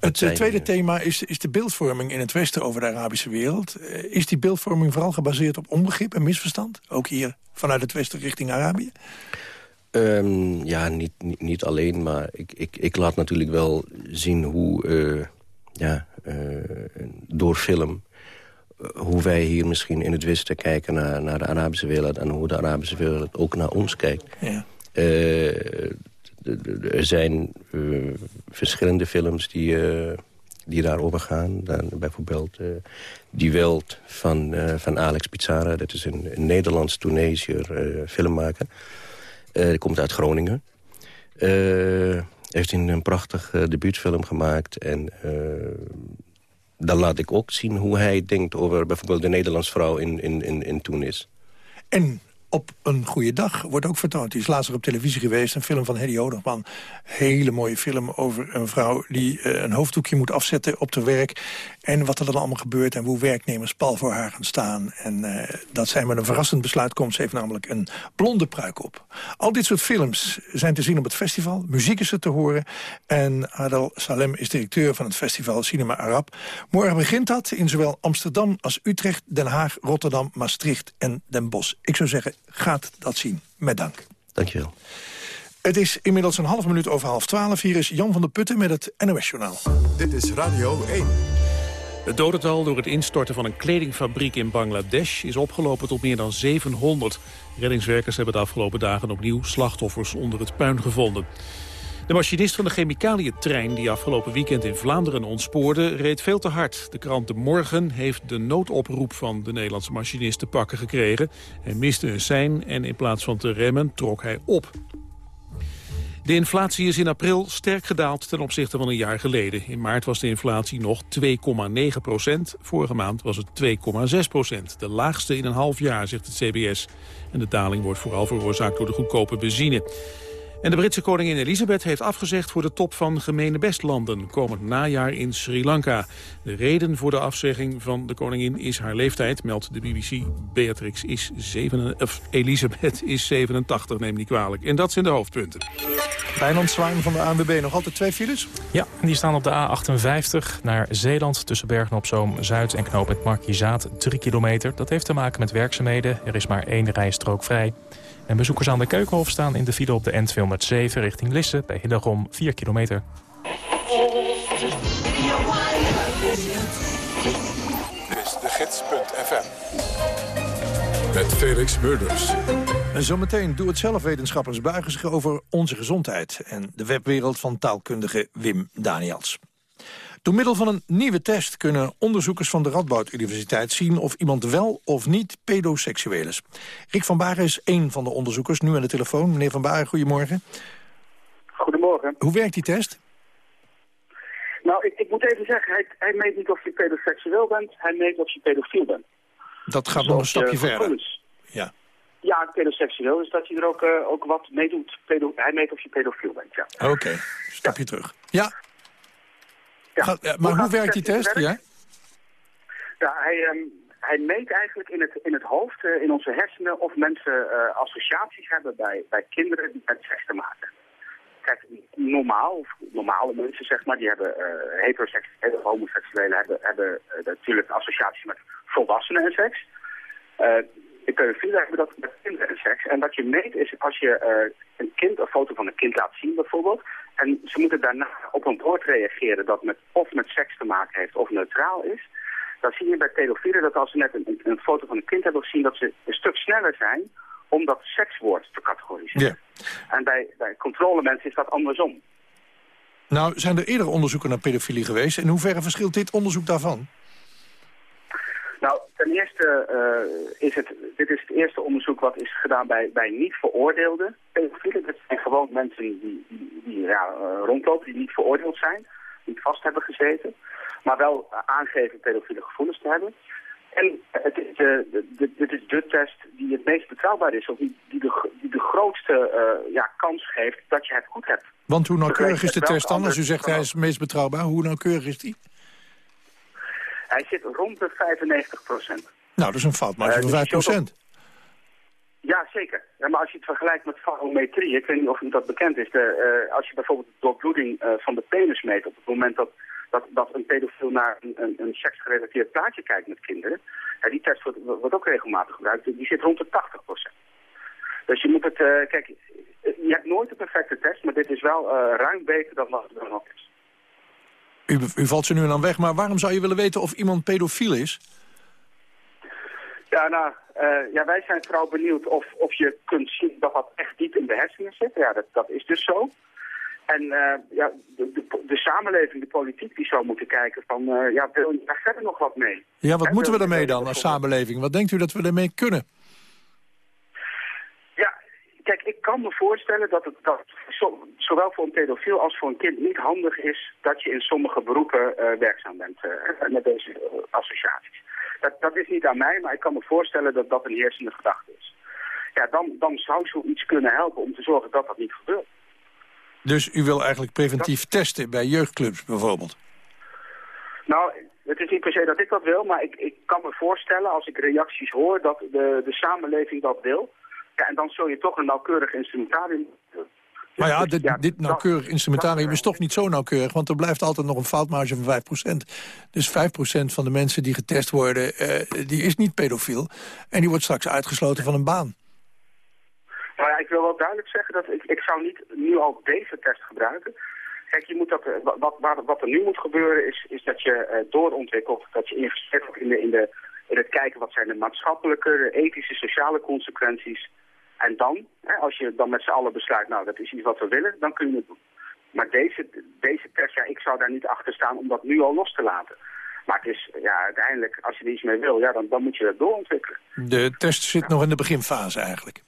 S2: Het eh, tweede thema is, is de beeldvorming in het Westen over de Arabische wereld. Eh, is die beeldvorming vooral gebaseerd op onbegrip en misverstand? Ook hier vanuit het Westen richting Arabië?
S22: Ehm, ja, niet, niet, niet alleen, maar ik, ik, ik laat natuurlijk wel zien hoe, eh, ja, door film... hoe wij hier misschien in het Westen kijken naar, naar de Arabische wereld... en hoe de Arabische wereld ook naar ons kijkt.
S2: Ja.
S22: Er zijn eh, verschillende films die, eh, die daarover gaan. Dan bijvoorbeeld eh, Die Welt van, van Alex Pizarra. Dat is een, een Nederlands-Tunesiër eh, filmmaker. Die komt uit Groningen. Heeft een, een prachtig debuutfilm gemaakt. En dan laat ik ook zien hoe hij denkt over bijvoorbeeld de Nederlandse vrouw in, in, in, in Tunis.
S2: En op een goede dag wordt ook vertoond. Die is laatst op televisie geweest, een film van Hedy Oderman. Hele mooie film over een vrouw die eh, een hoofddoekje moet afzetten op haar werk. En wat er dan allemaal gebeurt en hoe werknemers pal voor haar gaan staan. En eh, dat zij met een verrassend besluit komt. Ze heeft namelijk een blonde pruik op. Al dit soort films zijn te zien op het festival. Muziek is er te horen. En Adel Salem is directeur van het festival Cinema Arab. Morgen begint dat in zowel Amsterdam als Utrecht, Den Haag, Rotterdam, Maastricht en Den Bosch. Ik zou zeggen, gaat dat zien. Met dank.
S22: Dankjewel.
S2: Het is inmiddels een half minuut over half twaalf. Hier is Jan van der Putten met het NOS-journaal.
S1: Dit is Radio 1.
S3: Het dodental door het instorten van een kledingfabriek in Bangladesh is opgelopen tot meer dan 700. Reddingswerkers hebben de afgelopen dagen opnieuw slachtoffers onder het puin gevonden. De machinist van de chemicaliëntrein die afgelopen weekend in Vlaanderen ontspoorde... reed veel te hard. De krant De Morgen heeft de noodoproep van de Nederlandse machinist te pakken gekregen. Hij miste een sein en in plaats van te remmen trok hij op. De inflatie is in april sterk gedaald ten opzichte van een jaar geleden. In maart was de inflatie nog 2,9 procent. Vorige maand was het 2,6 procent. De laagste in een half jaar, zegt het CBS. En de daling wordt vooral veroorzaakt door de goedkope benzine. En de Britse koningin Elisabeth heeft afgezegd voor de top van gemene bestlanden komend najaar in Sri Lanka. De reden voor de afzegging van de koningin is haar leeftijd, meldt de BBC. Beatrix is 7, of Elisabeth is 87, neem niet kwalijk. En dat zijn de hoofdpunten.
S2: Wijnand Zwaan van de ANWB, nog altijd twee files?
S6: Ja, die staan op de A58 naar Zeeland tussen Bergen-op-Zoom-Zuid en knooppunt Markizaat 3 kilometer. Dat heeft te maken met werkzaamheden. Er is maar één rijstrook vrij. En bezoekers aan de Keukenhof staan in de file op de N207 richting Lisse bij Hillegom 4 kilometer.
S1: Dit is de gids.fm. Met Felix Murders.
S2: En zometeen doe-het-zelf-wetenschappers buigen zich over onze gezondheid... en de webwereld van taalkundige Wim Daniels. Door middel van een nieuwe test kunnen onderzoekers van de Radboud Universiteit zien of iemand wel of niet pedoseksueel is. Rick van Baren is één van de onderzoekers, nu aan de telefoon. Meneer van Baren, goedemorgen.
S23: Goedemorgen.
S2: Hoe werkt die test?
S23: Nou, ik, ik moet even zeggen, hij, hij meet niet of je pedoseksueel bent, hij meet of je pedofiel bent.
S2: Dat gaat nog een stapje
S23: je
S2: verder. Ja.
S23: Ja, pedoseksueel, dus dat je er ook, eh, ook wat mee doet. Pedo hij meet of je pedofiel bent, ja.
S2: Oké, stapje terug. Ja.
S23: Ja.
S2: Gaat- maar hoe, werkt die test? Ja?
S23: Ja, hij, ehm, hij meet eigenlijk in het, in het hoofd, eh, in onze hersenen, of mensen eh, associaties hebben bij, bij kinderen die met seks te maken. Kijk, normaal, of normale mensen zeg maar, die hebben eh heteroseksuele of homoseksuelen hebben, hebben natuurlijk associaties met volwassenen en seks. Eh de pedofielen hebben dat met kinderen en seks. En wat je meet is als je een kind, een foto van een kind laat zien bijvoorbeeld. En ze moeten daarna op een woord reageren dat met, of met seks te maken heeft of neutraal is. Dan zie je bij pedofielen dat als ze net een, een, foto van een kind hebben gezien, dat ze een stuk sneller zijn om dat sekswoord te categoriseren.
S2: Ja.
S23: En bij, bij controlemensen is dat andersom.
S2: Nou, zijn er eerder onderzoeken naar pedofilie geweest? In hoeverre verschilt dit onderzoek daarvan?
S23: Nou, ten eerste eh, is het, dit is het eerste onderzoek wat is gedaan bij, bij niet veroordeelde pedofielen. Dat zijn gewoon mensen die, die, die ja, eh, rondlopen, die niet veroordeeld zijn, niet vast hebben gezeten, maar wel eh, aangeven pedofiele gevoelens te hebben. En het is de, de, de- dit is de test die het meest betrouwbaar is, of die, die, de, die de grootste eh, ja, kans geeft dat je het goed hebt.
S2: Want hoe nauwkeurig is de test dan? Als u zegt hij is het meest betrouwbaar, hoe nauwkeurig is die?
S23: Hij zit rond de 95 procent.
S2: Nou, dat is een foutmarge
S23: Eh,
S2: van
S23: dus
S2: 5
S23: je zult Ja, zeker. Ja, maar als je het vergelijkt met barometrie, ik weet niet of u dat bekend is, de, eh, als je bijvoorbeeld de doorbloeding eh, van de penis meet op het moment dat, dat, dat een pedofiel naar een, een, een seksgerelateerd plaatje kijkt met kinderen, ja, die test wordt, wordt ook regelmatig gebruikt, die zit rond de 80% Dus je moet het, eh, kijk, je hebt nooit een perfecte test, maar dit is wel eh, ruim beter dan wat er nog is.
S2: U, u valt ze nu en dan weg, maar waarom zou je willen weten of iemand pedofiel is?
S23: Ja, nou, eh, ja, wij zijn vooral benieuwd of, of je kunt zien dat dat echt diep in de hersenen zit. Ja, dat, dat is dus zo. En eh, ja, de, de, de samenleving, de politiek, die zou moeten kijken van, eh, ja, wil je daar verder nog wat mee?
S2: Ja, wat moeten we daarmee dan als samenleving? Wat denkt u dat we daarmee kunnen?
S23: Kijk, ik kan me voorstellen dat het dat zo- zowel voor een pedofiel als voor een kind niet handig is dat je in sommige beroepen eh, werkzaam bent eh, met deze eh, associaties. Dat, dat is niet aan mij, maar ik kan me voorstellen dat dat een heersende gedachte is. Ja, dan, dan zou zoiets kunnen helpen om te zorgen dat dat niet gebeurt.
S2: Dus u wil eigenlijk preventief testen bij jeugdclubs bijvoorbeeld?
S23: Nou, het is niet per se dat ik dat wil, maar ik, ik kan me voorstellen als ik reacties hoor dat de, de samenleving dat wil. Ja, en dan zul je toch een nauwkeurig instrumentarium
S2: Maar ja, dit, dit nauwkeurig instrumentarium is toch niet zo nauwkeurig... want er blijft altijd nog een foutmarge van 5%. Dus 5% van de mensen die getest worden, eh, die is niet pedofiel. En die wordt straks uitgesloten van een baan.
S23: Nou ja, ik wil wel duidelijk zeggen dat ik, ik zou niet nu al deze test gebruiken. Kijk, je moet dat, eh, wat, wat, wat- er nu moet gebeuren is, is dat je eh, doorontwikkelt, dat je investeert in, de, in, de, in het kijken wat zijn de maatschappelijke, de ethische, sociale consequenties. En dan, hè, als je dan met z'n allen besluit, nou dat is iets wat we willen, dan kun je het doen. Maar deze, deze test, ja, ik zou daar niet achter staan om dat nu al los te laten. Maar het is, ja, uiteindelijk, als je er iets mee wil, ja, dan, dan moet je dat doorontwikkelen.
S2: De test zit nog in de beginfase eigenlijk.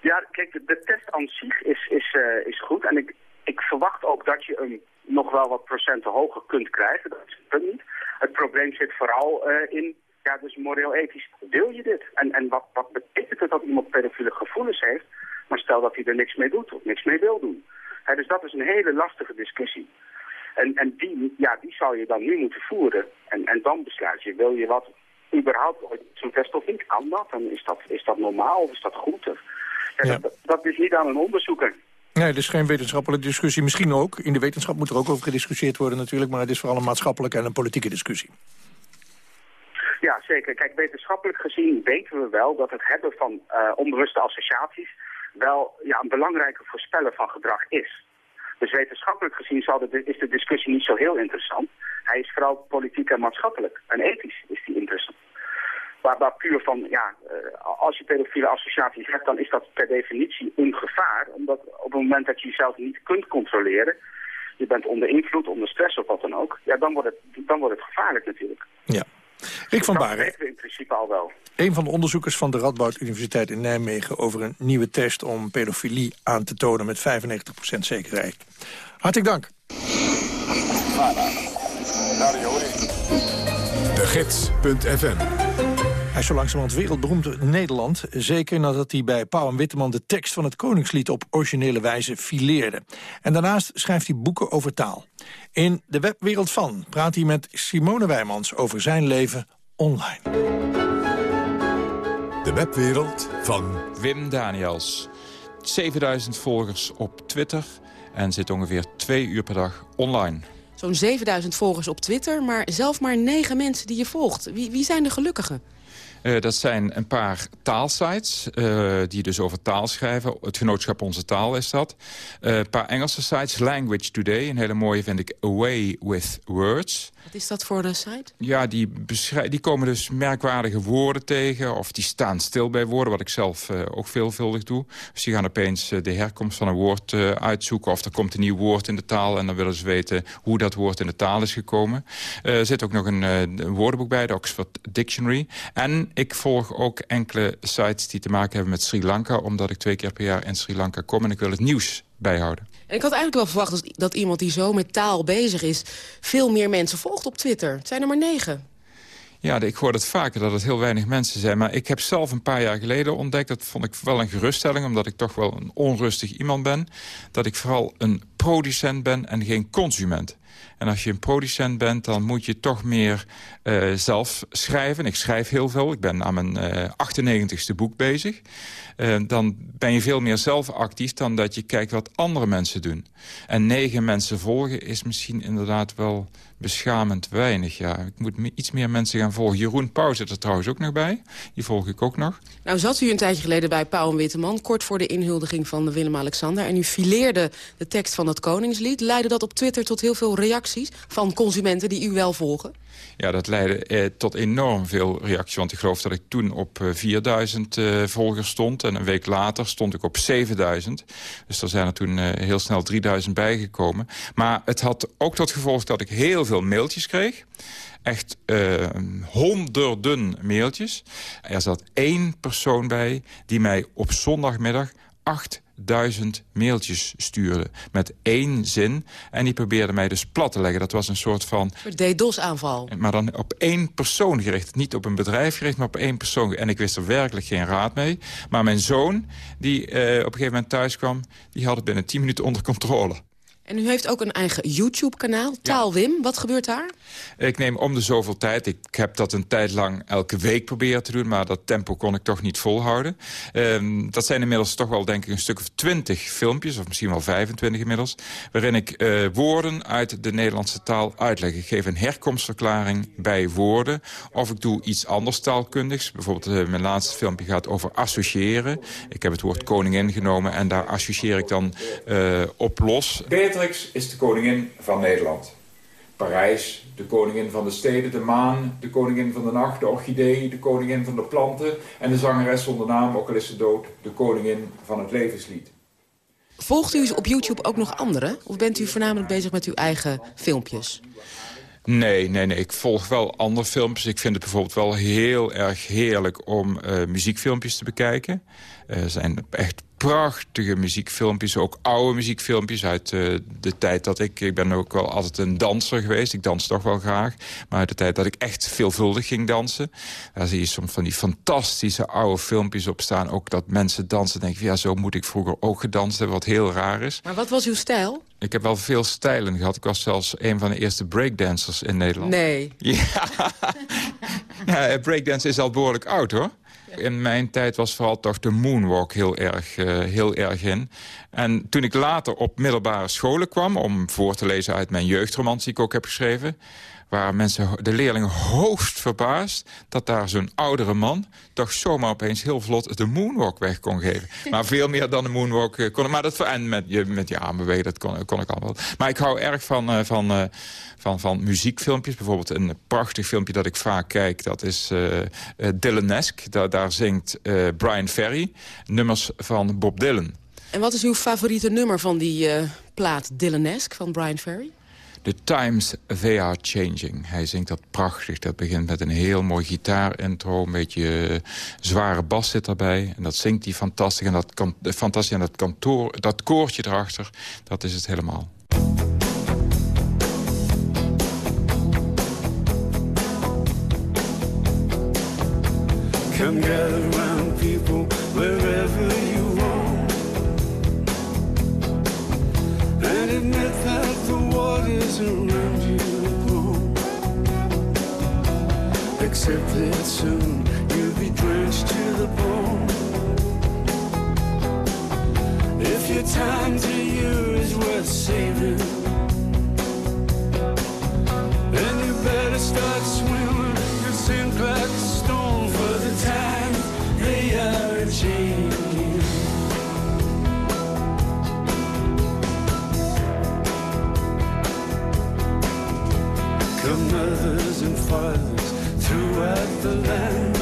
S23: Ja, kijk, de, de test aan zich is, is, eh, is goed. En ik, ik verwacht ook dat je hem nog wel wat procenten hoger kunt krijgen. Dat is het punt niet. Het probleem zit vooral eh, in, ja, dus moreel-ethisch, wil je dit? En, en wat, wat betekent het dat iemand pedofiele gevoelens heeft, maar stel dat hij er niks mee doet of niks mee wil doen? Dus dat is een hele lastige discussie. En, en die, ja, die zou je dan nu moeten voeren. En, en dan besluit je, wil je wat überhaupt zo'n test of niet? Kan dat? En is dat, is dat normaal of is dat goed? Of, ja, Dat, dat is niet aan een onderzoeker.
S2: Nee, het is geen wetenschappelijke discussie. Misschien ook. In de wetenschap moet er ook over gediscussieerd worden natuurlijk. Maar het is vooral een maatschappelijke en een politieke discussie.
S23: Ja, zeker. Kijk, wetenschappelijk gezien weten we wel dat het hebben van eh, onbewuste associaties wel ja, een belangrijke voorspeller van gedrag is. Dus wetenschappelijk gezien zal de, is de discussie niet zo heel interessant. Hij is vooral politiek en maatschappelijk en ethisch is die interessant. Maar puur van, ja, eh, als je pedofiele associaties hebt, dan is dat per definitie een gevaar. Omdat op het moment dat je jezelf niet kunt controleren, je bent onder invloed, onder stress of wat dan ook, ja, dan wordt het, dan wordt het gevaarlijk natuurlijk.
S2: Ja. Rick van
S23: dat
S2: Baren,
S23: weten we in principe al wel.
S2: een van de onderzoekers van de Radboud Universiteit in Nijmegen... over een nieuwe test om pedofilie aan te tonen met 95% zekerheid. Hartelijk dank.
S1: De Gids.fm
S2: Hij is zo langzamerhand wereldberoemd in Nederland. Zeker nadat hij bij Pauw en Witteman de tekst van het Koningslied op originele wijze fileerde. En daarnaast schrijft hij boeken over taal. In de webwereld van praat hij met Simone Wijmans over zijn leven online.
S1: De webwereld van
S24: Wim Daniels. 7000 volgers op Twitter en zit ongeveer twee uur per dag online.
S25: Zo'n 7000 volgers op Twitter, maar zelf maar 9 mensen die je volgt. Wie, wie zijn de gelukkigen?
S24: Eh, dat zijn een paar taalsites eh, die dus over taal schrijven. Het genootschap Onze Taal is dat. Eh, een paar Engelse sites. Language Today, een hele mooie vind ik. Away with Words.
S25: Wat is dat voor een site?
S24: Ja, die, die komen dus merkwaardige woorden tegen. Of die staan stil bij woorden, wat ik zelf ook veelvuldig doe. Dus die gaan opeens de herkomst van een woord uitzoeken. Of er komt een nieuw woord in de taal. En dan willen ze weten hoe dat woord in de taal is gekomen. Er zit ook nog een, een woordenboek bij, de Oxford Dictionary. En ik volg ook enkele sites die te maken hebben met Sri Lanka. Omdat ik twee keer per jaar in Sri Lanka kom. En ik wil het nieuws bijhouden.
S25: En ik had eigenlijk wel verwacht dat, dat iemand die zo met taal bezig is... veel meer mensen volgt op Twitter. Het zijn er maar negen.
S24: Ja, ik hoor het vaker dat het heel weinig mensen zijn. Maar ik heb zelf een paar jaar geleden ontdekt... dat vond ik wel een geruststelling, omdat ik toch wel een onrustig iemand ben... dat ik vooral een producent ben en geen consument. En als je een producent bent, dan moet je toch meer eh, zelf schrijven. Ik schrijf heel veel. Ik ben aan mijn eh 98ste boek bezig. Eh, dan ben je veel meer zelf actief dan dat je kijkt wat andere mensen doen. En negen mensen volgen is misschien inderdaad wel beschamend weinig. Ja. Ik moet iets meer mensen gaan volgen. Jeroen Pauw zit er trouwens ook nog bij. Die volg ik ook nog.
S25: Nou zat u een tijdje geleden bij Pauw en Witteman... kort voor de inhuldiging van Willem-Alexander... en u fileerde de tekst van dat Koningslied. Leidde dat op Twitter tot heel veel reacties van consumenten die u wel volgen?
S24: Ja, dat leidde eh, tot enorm veel reacties. Want ik geloof dat ik toen op eh, 4000 eh, volgers stond. En een week later stond ik op 7000. Dus er zijn er toen eh, heel snel 3000 bijgekomen. Maar het had ook tot gevolg dat ik heel veel mailtjes kreeg. Echt eh, honderden mailtjes. Er zat één persoon bij die mij op zondagmiddag 8000 mailtjes stuurde. Met één zin. En die probeerde mij dus plat te leggen. Dat was een soort van...
S25: Een DDoS-aanval.
S24: Maar dan op één persoon gericht. Niet op een bedrijf gericht, maar op één persoon. En ik wist er werkelijk geen raad mee. Maar mijn zoon, die eh, op een gegeven moment thuis kwam... die had het binnen 10 minuten onder controle.
S25: En u heeft ook een eigen YouTube-kanaal, Taalwim. Wat gebeurt daar?
S24: Ik neem om de zoveel tijd. Ik heb dat een tijd lang elke week proberen te doen... maar dat tempo kon ik toch niet volhouden. Ehm, dat zijn inmiddels toch wel denk ik een stuk of twintig filmpjes... of misschien wel 25 inmiddels... waarin ik eh, woorden uit de Nederlandse taal uitleg. Ik geef een herkomstverklaring bij woorden. Of ik doe iets anders taalkundigs. Bijvoorbeeld eh, mijn laatste filmpje gaat over associëren. Ik heb het woord koningin genomen... en daar associeer ik dan eh, op los. Beatrix is de koningin van Nederland. Parijs, de koningin van de steden, de maan, de koningin van de nacht, de orchidee, de koningin van de planten en de zangeres zonder naam, ook al is ze dood, de koningin van het levenslied.
S25: Volgt u op YouTube ook nog anderen? Of bent u voornamelijk bezig met uw eigen filmpjes?
S24: Nee, nee, nee. Ik volg wel andere filmpjes. Ik vind het bijvoorbeeld wel heel erg heerlijk om eh, muziekfilmpjes te bekijken. Er zijn echt prachtige muziekfilmpjes, ook oude muziekfilmpjes uit eh, de tijd dat ik... Ik ben ook wel altijd een danser geweest, ik dans toch wel graag. Maar uit de tijd dat ik echt veelvuldig ging dansen... daar zie je soms van die fantastische oude filmpjes op staan. Ook dat mensen dansen, denk ik, ja, zo moet ik vroeger ook gedanst hebben... wat heel raar is.
S25: Maar wat was uw stijl?
S24: Ik heb wel veel stijlen gehad. Ik was zelfs een van de eerste breakdancers in Nederland.
S25: Nee.
S24: Ja, (laughs) ja breakdance is al behoorlijk oud, hoor. In mijn tijd was vooral toch de moonwalk heel erg, uh, heel erg in. En toen ik later op middelbare scholen kwam... om voor te lezen uit mijn jeugdromans die ik ook heb geschreven... waren mensen, de leerlingen hoogst verbaasd... dat daar zo'n oudere man toch zomaar opeens heel vlot de moonwalk weg kon geven. (laughs) Maar veel meer dan de moonwalk uh, kon Maar dat, en met je, met je armen bewegen, dat kon, kon ik allemaal. Maar ik hou erg van... Uh, van uh, van, van muziekfilmpjes. Bijvoorbeeld een prachtig filmpje dat ik vaak kijk. Dat is uh, uh, Dylanesque. Da daar zingt uh, Brian Ferry nummers van Bob Dylan.
S25: En wat is uw favoriete nummer van die plaat Dylanesque van Brian Ferry?
S24: The times they are changing. Hij zingt dat prachtig. Dat begint met een heel mooi gitaarintro. Een beetje zware bas zit erbij. En dat zingt hij fantastisch. En dat, kan, fantastisch. En dat, kantoor, dat koortje erachter, dat is het helemaal.
S26: Come Accept that soon you'll be drenched to the bone If your time to you is worth saving Then you better start swimming and sink like a stone for the time they are changing. Come mothers and fathers throughout the land.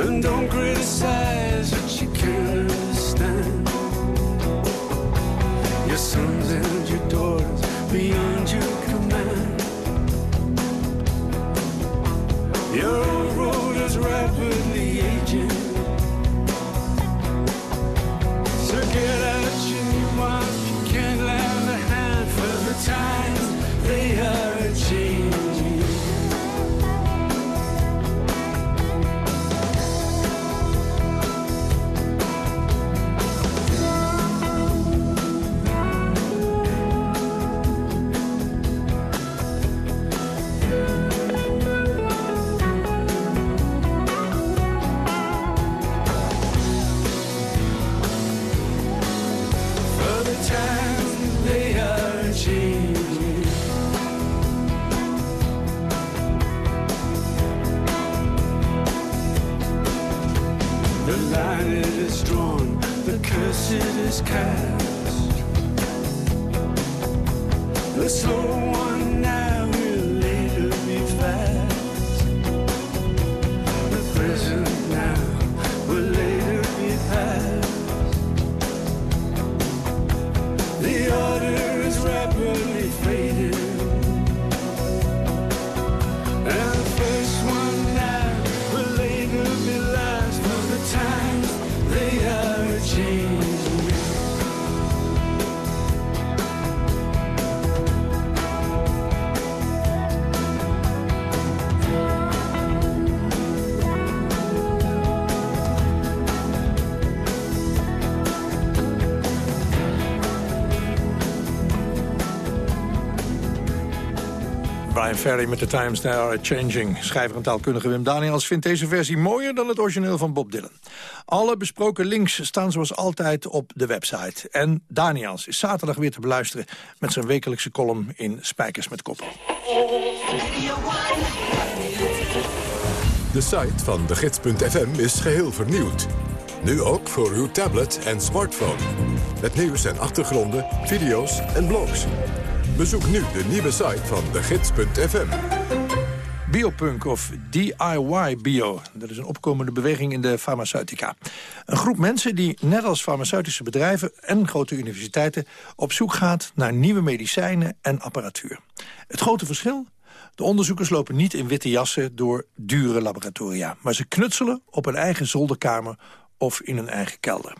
S26: And don't criticize what you can't understand. Your sons and your daughters beyond your command. Your
S2: Brian Ferry met The Times They Are Changing. Schrijver en taalkundige Wim Daniels vindt deze versie mooier dan het origineel van Bob Dylan. Alle besproken links staan zoals altijd op de website. En Daniels is zaterdag weer te beluisteren met zijn wekelijkse column in Spijkers met Koppen.
S1: De site van de gids.fm is geheel vernieuwd. Nu ook voor uw tablet en smartphone. Het nieuws en achtergronden, video's en blogs. Bezoek nu de nieuwe site van de gids.fm.
S2: Biopunk of DIY bio. Dat is een opkomende beweging in de farmaceutica. Een groep mensen die, net als farmaceutische bedrijven en grote universiteiten... op zoek gaat naar nieuwe medicijnen en apparatuur. Het grote verschil? De onderzoekers lopen niet in witte jassen door dure laboratoria... maar ze knutselen op een eigen zolderkamer of in een eigen kelder.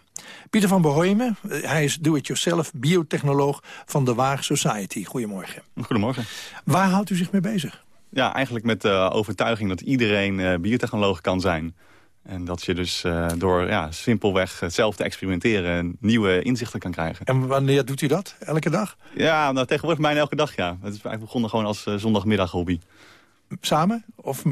S2: Pieter van Bohemen, eh, hij is do-it-yourself biotechnoloog van de Waag Society. Goedemorgen.
S27: Goedemorgen.
S2: Waar houdt u zich mee bezig?
S27: Ja, eigenlijk met de overtuiging dat iedereen eh, biotechnoloog kan zijn. En dat je dus eh, door ja, simpelweg zelf te experimenteren nieuwe inzichten kan krijgen.
S2: En wanneer doet u dat? Elke dag?
S27: Ja, nou, tegenwoordig bijna elke dag, ja. Het is eigenlijk begonnen gewoon als uh, zondagmiddag hobby.
S2: Samen? Of...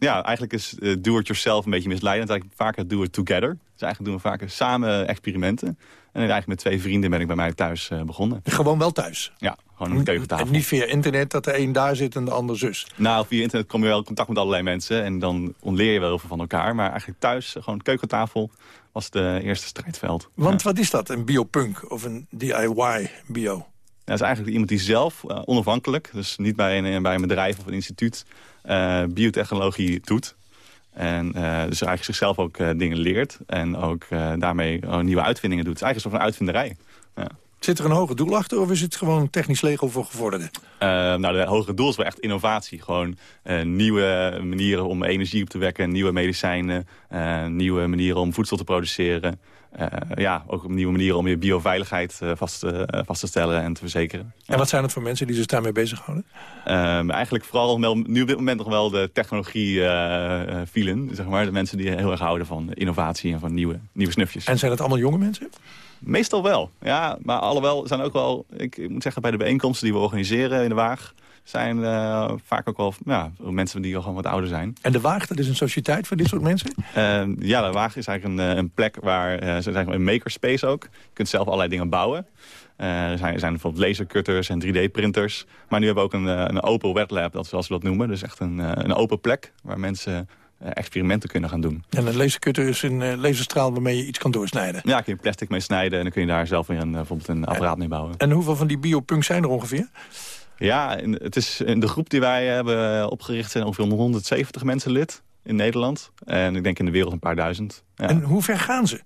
S27: Ja, eigenlijk is uh, do-it-yourself een beetje misleidend. Eigenlijk vaker do-it-together. Dus eigenlijk doen we vaker samen experimenten. En eigenlijk met twee vrienden ben ik bij mij thuis uh, begonnen.
S2: Gewoon wel thuis?
S27: Ja, gewoon een keukentafel.
S2: En niet via internet dat de een daar zit en de ander zus?
S27: Nou, via internet kom je wel in contact met allerlei mensen. En dan ontleer je wel heel veel van elkaar. Maar eigenlijk thuis, gewoon keukentafel, was de eerste strijdveld.
S2: Want ja. wat is dat, een biopunk of een DIY-bio?
S27: Dat is eigenlijk iemand die zelf, uh, onafhankelijk... dus niet bij een, bij een bedrijf of een instituut, biotechnologie doet. En uh, dus eigenlijk zichzelf ook uh, dingen leert. En ook uh, daarmee nieuwe uitvindingen doet. Het is eigenlijk een soort van uitvinderij. Ja.
S2: Zit er een hoger doel achter of is het gewoon technisch Lego voor gevorderden?
S27: nou, de hogere doel is wel echt innovatie. Gewoon nieuwe manieren om energie op te wekken. Nieuwe medicijnen. nieuwe manieren om voedsel te produceren. Uh, ja, ook op nieuwe manieren om je bioveiligheid uh, vast, uh, vast te stellen en te verzekeren.
S2: En wat zijn het voor mensen die zich daarmee bezighouden?
S27: Um, eigenlijk vooral wel, nu op dit moment nog wel de technologie vielen. Zeg maar. De mensen die heel erg houden van innovatie en van nieuwe, nieuwe snufjes.
S2: En zijn het allemaal jonge mensen?
S27: Meestal wel, ja. Maar alhoewel zijn ook wel, ik, ik moet zeggen bij de bijeenkomsten die we organiseren in de Waag zijn uh, vaak ook wel ja, mensen die al gewoon wat ouder zijn.
S2: En de Waag, dat is een sociëteit voor dit soort mensen?
S27: Uh, ja, de Waag is eigenlijk een, een plek waar, uh, ze zijn een makerspace ook. Je kunt zelf allerlei dingen bouwen. er, zijn, er zijn bijvoorbeeld lasercutters en 3D-printers. Maar nu hebben we ook een, een open wet lab, dat, zoals we dat noemen. Dus echt een, een open plek waar mensen experimenten kunnen gaan doen.
S2: En een lasercutter is een laserstraal waarmee je iets kan doorsnijden?
S27: Ja, kun je plastic mee snijden en dan kun je daar zelf weer een, bijvoorbeeld een apparaat mee bouwen.
S2: En hoeveel van die biopunks zijn er ongeveer?
S27: Ja, het is in de groep die wij hebben opgericht zijn ongeveer 170 mensen lid in Nederland. En ik denk in de wereld een paar duizend.
S2: Ja. En hoe ver gaan ze?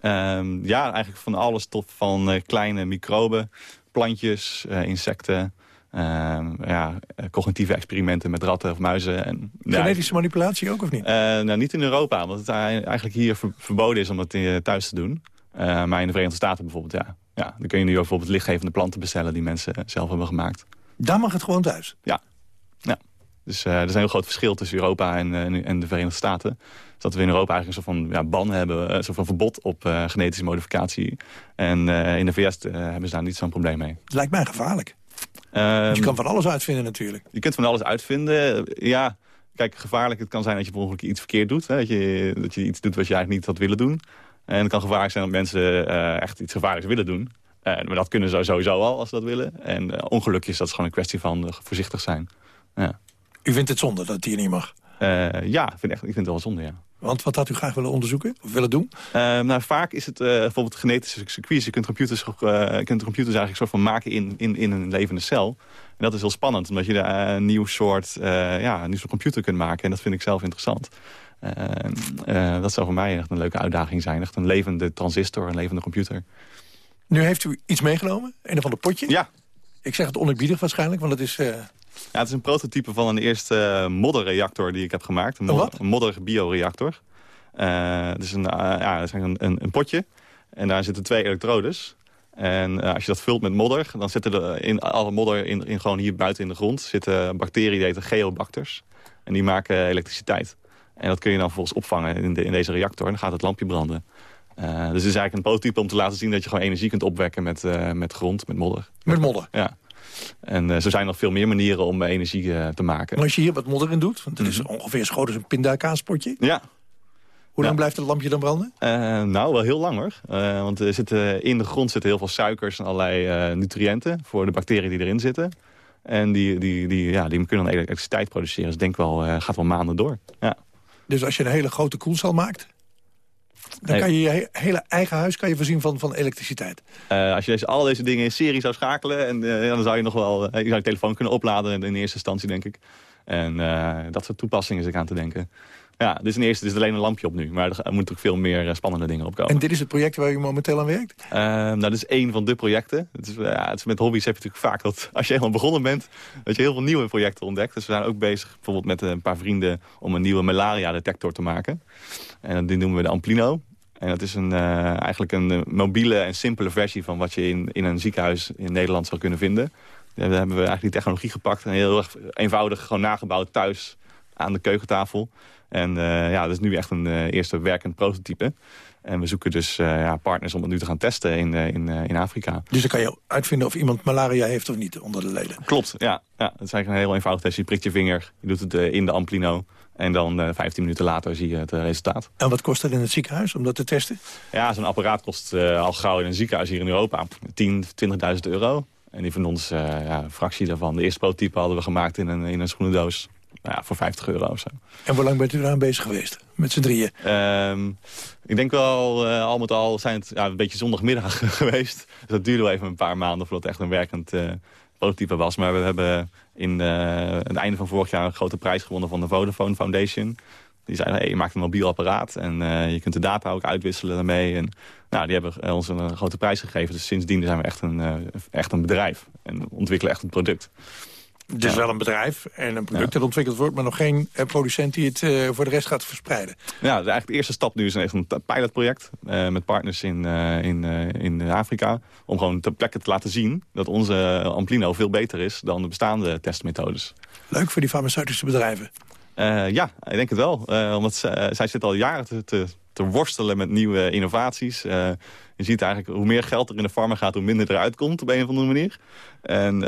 S27: Um, ja, eigenlijk van alles tot van uh, kleine microben, plantjes, uh, insecten... Uh, ja, cognitieve experimenten met ratten of muizen. En,
S2: Genetische ja, manipulatie ook of niet?
S27: Nou, niet in Europa, omdat het eigenlijk hier verboden is om het thuis te doen. Maar in de Verenigde Staten bijvoorbeeld, ja. Ja. Dan kun je nu bijvoorbeeld lichtgevende planten bestellen die mensen zelf hebben gemaakt.
S2: Daar mag het gewoon thuis?
S27: Ja. ja. Dus uh, er is een heel groot verschil tussen Europa en, uh, en de Verenigde Staten. Dus dat we in Europa eigenlijk een soort van ja, ban hebben, een soort van verbod op genetische modificatie. En in de VS hebben ze daar niet zo'n probleem mee.
S2: Het lijkt mij gevaarlijk. Um, je kan van alles uitvinden natuurlijk.
S27: Je kunt van alles uitvinden, ja. Kijk, gevaarlijk, het kan zijn dat je per ongeluk iets verkeerd doet. Hè? Dat, je, dat je iets doet wat je eigenlijk niet had willen doen. En het kan gevaarlijk zijn dat mensen uh, echt iets gevaarlijks willen doen. Uh, maar dat kunnen ze sowieso al als ze dat willen. En uh, ongelukjes, dat is gewoon een kwestie van voorzichtig zijn. Ja.
S2: U vindt het zonde dat het hier niet mag?
S27: ja, ik vind, echt, ik vind het wel zonde, ja.
S2: Want wat had u graag willen onderzoeken of willen doen?
S27: Eh, nou, vaak is het eh, bijvoorbeeld genetische circuits. Je kunt computers, eh, je kunt computers eigenlijk soort van maken in, in, in een levende cel. En dat is heel spannend, omdat je daar een nieuw soort, eh, ja, een nieuw soort computer kunt maken. En dat vind ik zelf interessant. Eh, eh, dat zou voor mij echt een leuke uitdaging zijn. Echt een levende transistor, een levende computer.
S2: Nu heeft u iets meegenomen, een of ander potje.
S27: Ja.
S2: Ik zeg het oneerbiedig waarschijnlijk, want het is... eh,
S27: Ja, het is een prototype van een eerste eh, modderreactor die ik heb gemaakt. Een,
S2: Een
S27: mod-
S2: wat?
S27: een modderbioreactor. Eh het is een, ja, het is een, een, een potje. En daar zitten twee elektrodes. En als je dat vult met modder, dan zitten er in alle modder in, in gewoon hier buiten in de grond zitten bacteriën die heten geobacters. En die maken elektriciteit. En dat kun je dan vervolgens opvangen in, de, in deze reactor. En dan gaat het lampje branden. Eh, dus het is eigenlijk een prototype om te laten zien dat je gewoon energie kunt opwekken met, eh, met grond, met modder.
S2: met modder.
S27: Ja. En eh, zo zijn er nog veel meer manieren om energie te maken.
S2: En als je hier wat modder in doet, want het is ongeveer zo groot als een pindakaaspotje.
S27: Ja.
S2: Hoe lang blijft het lampje dan branden?
S27: Nou, wel heel lang hoor. Want er zitten, in de grond zitten heel veel suikers en allerlei nutriënten... voor de bacteriën die erin zitten. En die, die, die, ja, die kunnen dan elektriciteit produceren. Dus ik denk wel, gaat wel maanden door. Ja.
S2: Dus als je een hele grote koelcel maakt... dan kan je je he- hele eigen huis kan je voorzien van, van elektriciteit.
S27: Eh, als je deze, al deze dingen in serie zou schakelen... En, eh, dan zou je nog wel eh, je zou je telefoon kunnen opladen in, in eerste instantie, denk ik. En dat soort toepassingen is ik aan te denken. Ja, dus in eerste is het alleen een lampje op nu. Maar er, moeten ook veel meer eh, spannende dingen op komen.
S2: En dit is het project waar u momenteel aan werkt?
S27: Eh, nou, dat is één van de projecten. Het is, ja, het is met hobby's heb je natuurlijk vaak dat als je helemaal begonnen bent... dat je heel veel nieuwe projecten ontdekt. Dus we zijn ook bezig bijvoorbeeld met een paar vrienden... om een nieuwe malaria-detector te maken. En die noemen we de Amplino. En dat is een, eh, eigenlijk een eh, mobiele en simpele versie... van wat je in, in een ziekenhuis in Nederland zou kunnen vinden. Daar hebben we eigenlijk die technologie gepakt... en heel erg eenvoudig gewoon nagebouwd thuis aan de keukentafel. En eh, ja, dat is nu echt een eh, eerste werkend prototype. En we zoeken dus eh, ja, partners om het nu te gaan testen in, in, in Afrika.
S2: Dus dan kan je uitvinden of iemand malaria heeft of niet onder de leden.
S27: Klopt, ja. ja. Het is eigenlijk een heel eenvoudig test. Je prikt je vinger, je doet het in de Amplino... en dan eh 15 minuten later zie je het resultaat.
S2: En wat kost dat in het ziekenhuis om dat te testen?
S27: Ja, zo'n apparaat kost al gauw in een ziekenhuis hier in Europa 10, 20.000 euro. En die van ons, ja, een fractie daarvan. De eerste prototype hadden we gemaakt in een, in een schoenendoos. Nou ja, voor 50 euro of zo.
S2: En hoe lang bent u eraan bezig geweest? Met z'n drieën?
S27: Ehm, ik denk wel, eh, al met al zijn het ja, een beetje zondagmiddag (laughs) geweest. Dus dat duurde wel even een paar maanden voordat het echt een werkend eh, prototype was. Maar we hebben in eh, het einde van vorig jaar een grote prijs gewonnen van de Vodafone Foundation. Die zeiden, hey, je maakt een mobiel apparaat en je kunt de data ook uitwisselen daarmee. En, nou, die hebben ons een, grote prijs gegeven. Dus sindsdien zijn we echt een, echt een bedrijf en ontwikkelen echt een product.
S2: Het is wel een bedrijf en een product dat ontwikkeld wordt... maar nog geen eh, producent die het eh, voor de rest gaat verspreiden.
S27: Ja, dus eigenlijk de eerste stap nu is echt een pilotproject eh, met partners in, in, in Afrika. Om gewoon ter plekke te laten zien dat onze Amplino veel beter is dan de bestaande testmethodes.
S2: Leuk voor die farmaceutische bedrijven.
S27: Eh, ja, ik denk het wel. Eh, omdat eh, zij zitten al jaren te, te, te worstelen met nieuwe innovaties. Je ziet eigenlijk hoe meer geld er in de farma gaat, hoe minder eruit komt op een of andere manier. En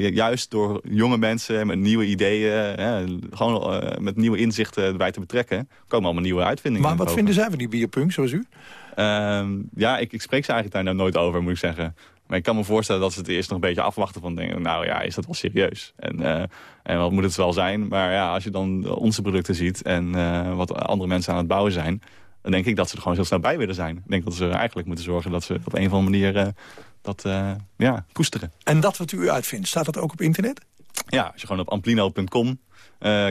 S27: ju- juist door jonge mensen met nieuwe ideeën, gewoon met nieuwe inzichten erbij te betrekken, komen allemaal nieuwe uitvindingen.
S2: Maar wat vinden zij van die biopunk, zoals u?
S27: Ehm, ja, ik, ik spreek ze eigenlijk daar nou nooit over, moet ik zeggen. Maar ik kan me voorstellen dat ze het eerst nog een beetje afwachten van denken, nou ja, is dat wel serieus? En, eh, en wat moet het wel zijn? Maar ja, als je dan onze producten ziet en eh, wat andere mensen aan het bouwen zijn, dan denk ik dat ze er gewoon heel snel bij willen zijn. Ik denk dat ze eigenlijk moeten zorgen dat ze op een of andere manier eh, dat ja, koesteren.
S2: En dat wat u uitvindt, staat dat ook op internet?
S27: Ja, als je gewoon op amplino.com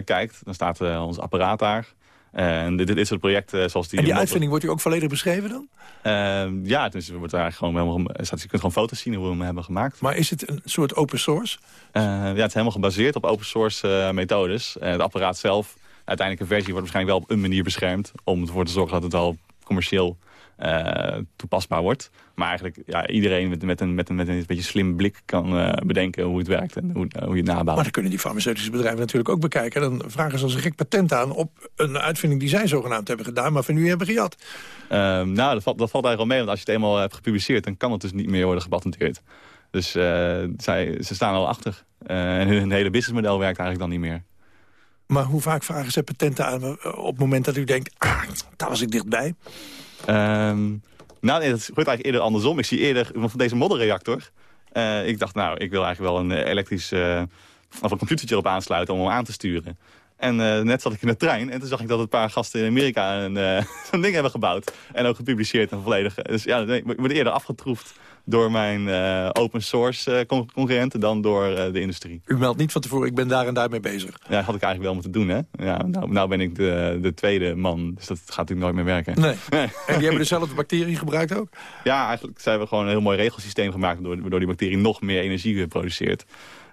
S27: kijkt, dan staat ons apparaat daar. En dit, dit soort projecten zoals die...
S2: En die uitvinding wordt u ook volledig beschreven dan?
S27: Ehm, ja, dus wordt eigenlijk gewoon helemaal, je kunt gewoon foto's zien hoe we hem hebben gemaakt.
S2: Maar is het een soort open source?
S27: Eh, ja, het is helemaal gebaseerd op open source eh, methodes. Eh, het apparaat zelf, uiteindelijk een versie wordt waarschijnlijk wel op een manier beschermd... om ervoor te zorgen dat het al commercieel eh, toepasbaar wordt. Maar eigenlijk ja, iedereen met, met, een, met, een, met een beetje slim blik kan eh, bedenken hoe het werkt en hoe, hoe je het nabouwt.
S2: Maar dan kunnen die farmaceutische bedrijven natuurlijk ook bekijken. Dan vragen ze als een gek patent aan op een uitvinding die zij zogenaamd hebben gedaan... maar van u hebben gejat.
S27: Ehm, nou, dat valt, dat valt eigenlijk wel mee, want als je het eenmaal hebt gepubliceerd... dan kan het dus niet meer worden gepatenteerd. Dus eh, zij, ze staan al achter. Eh, en hun hele businessmodel werkt eigenlijk dan niet meer.
S2: Maar hoe vaak vragen ze patenten aan eh, op het moment dat u denkt... Ah, daar was ik dichtbij?
S27: Ehm, nou, nee, dat wordt eigenlijk eerder andersom. Ik zie eerder van deze modderreactor. Eh, ik dacht, nou, ik wil eigenlijk wel een eh, elektrisch... eh, of een computertje op aansluiten om hem aan te sturen. En net zat ik in de trein en toen zag ik dat een paar gasten in Amerika een, (laughs) zo'n ding hebben gebouwd. En ook gepubliceerd en volledig. Dus ja, ik word eerder afgetroefd door mijn eh, open source con- concurrenten dan door eh, de industrie.
S2: U meldt niet van tevoren, ik ben daar en daar mee bezig.
S27: Ja, dat had ik eigenlijk wel moeten doen, hè. Ja, nou, nou ben ik de, de tweede man, dus dat gaat natuurlijk nooit meer werken.
S2: Nee. (laughs) En die hebben dezelfde bacteriën gebruikt ook?
S27: Ja, eigenlijk zijn we gewoon een heel mooi regelsysteem gemaakt... waardoor, die bacterie nog meer energie produceert.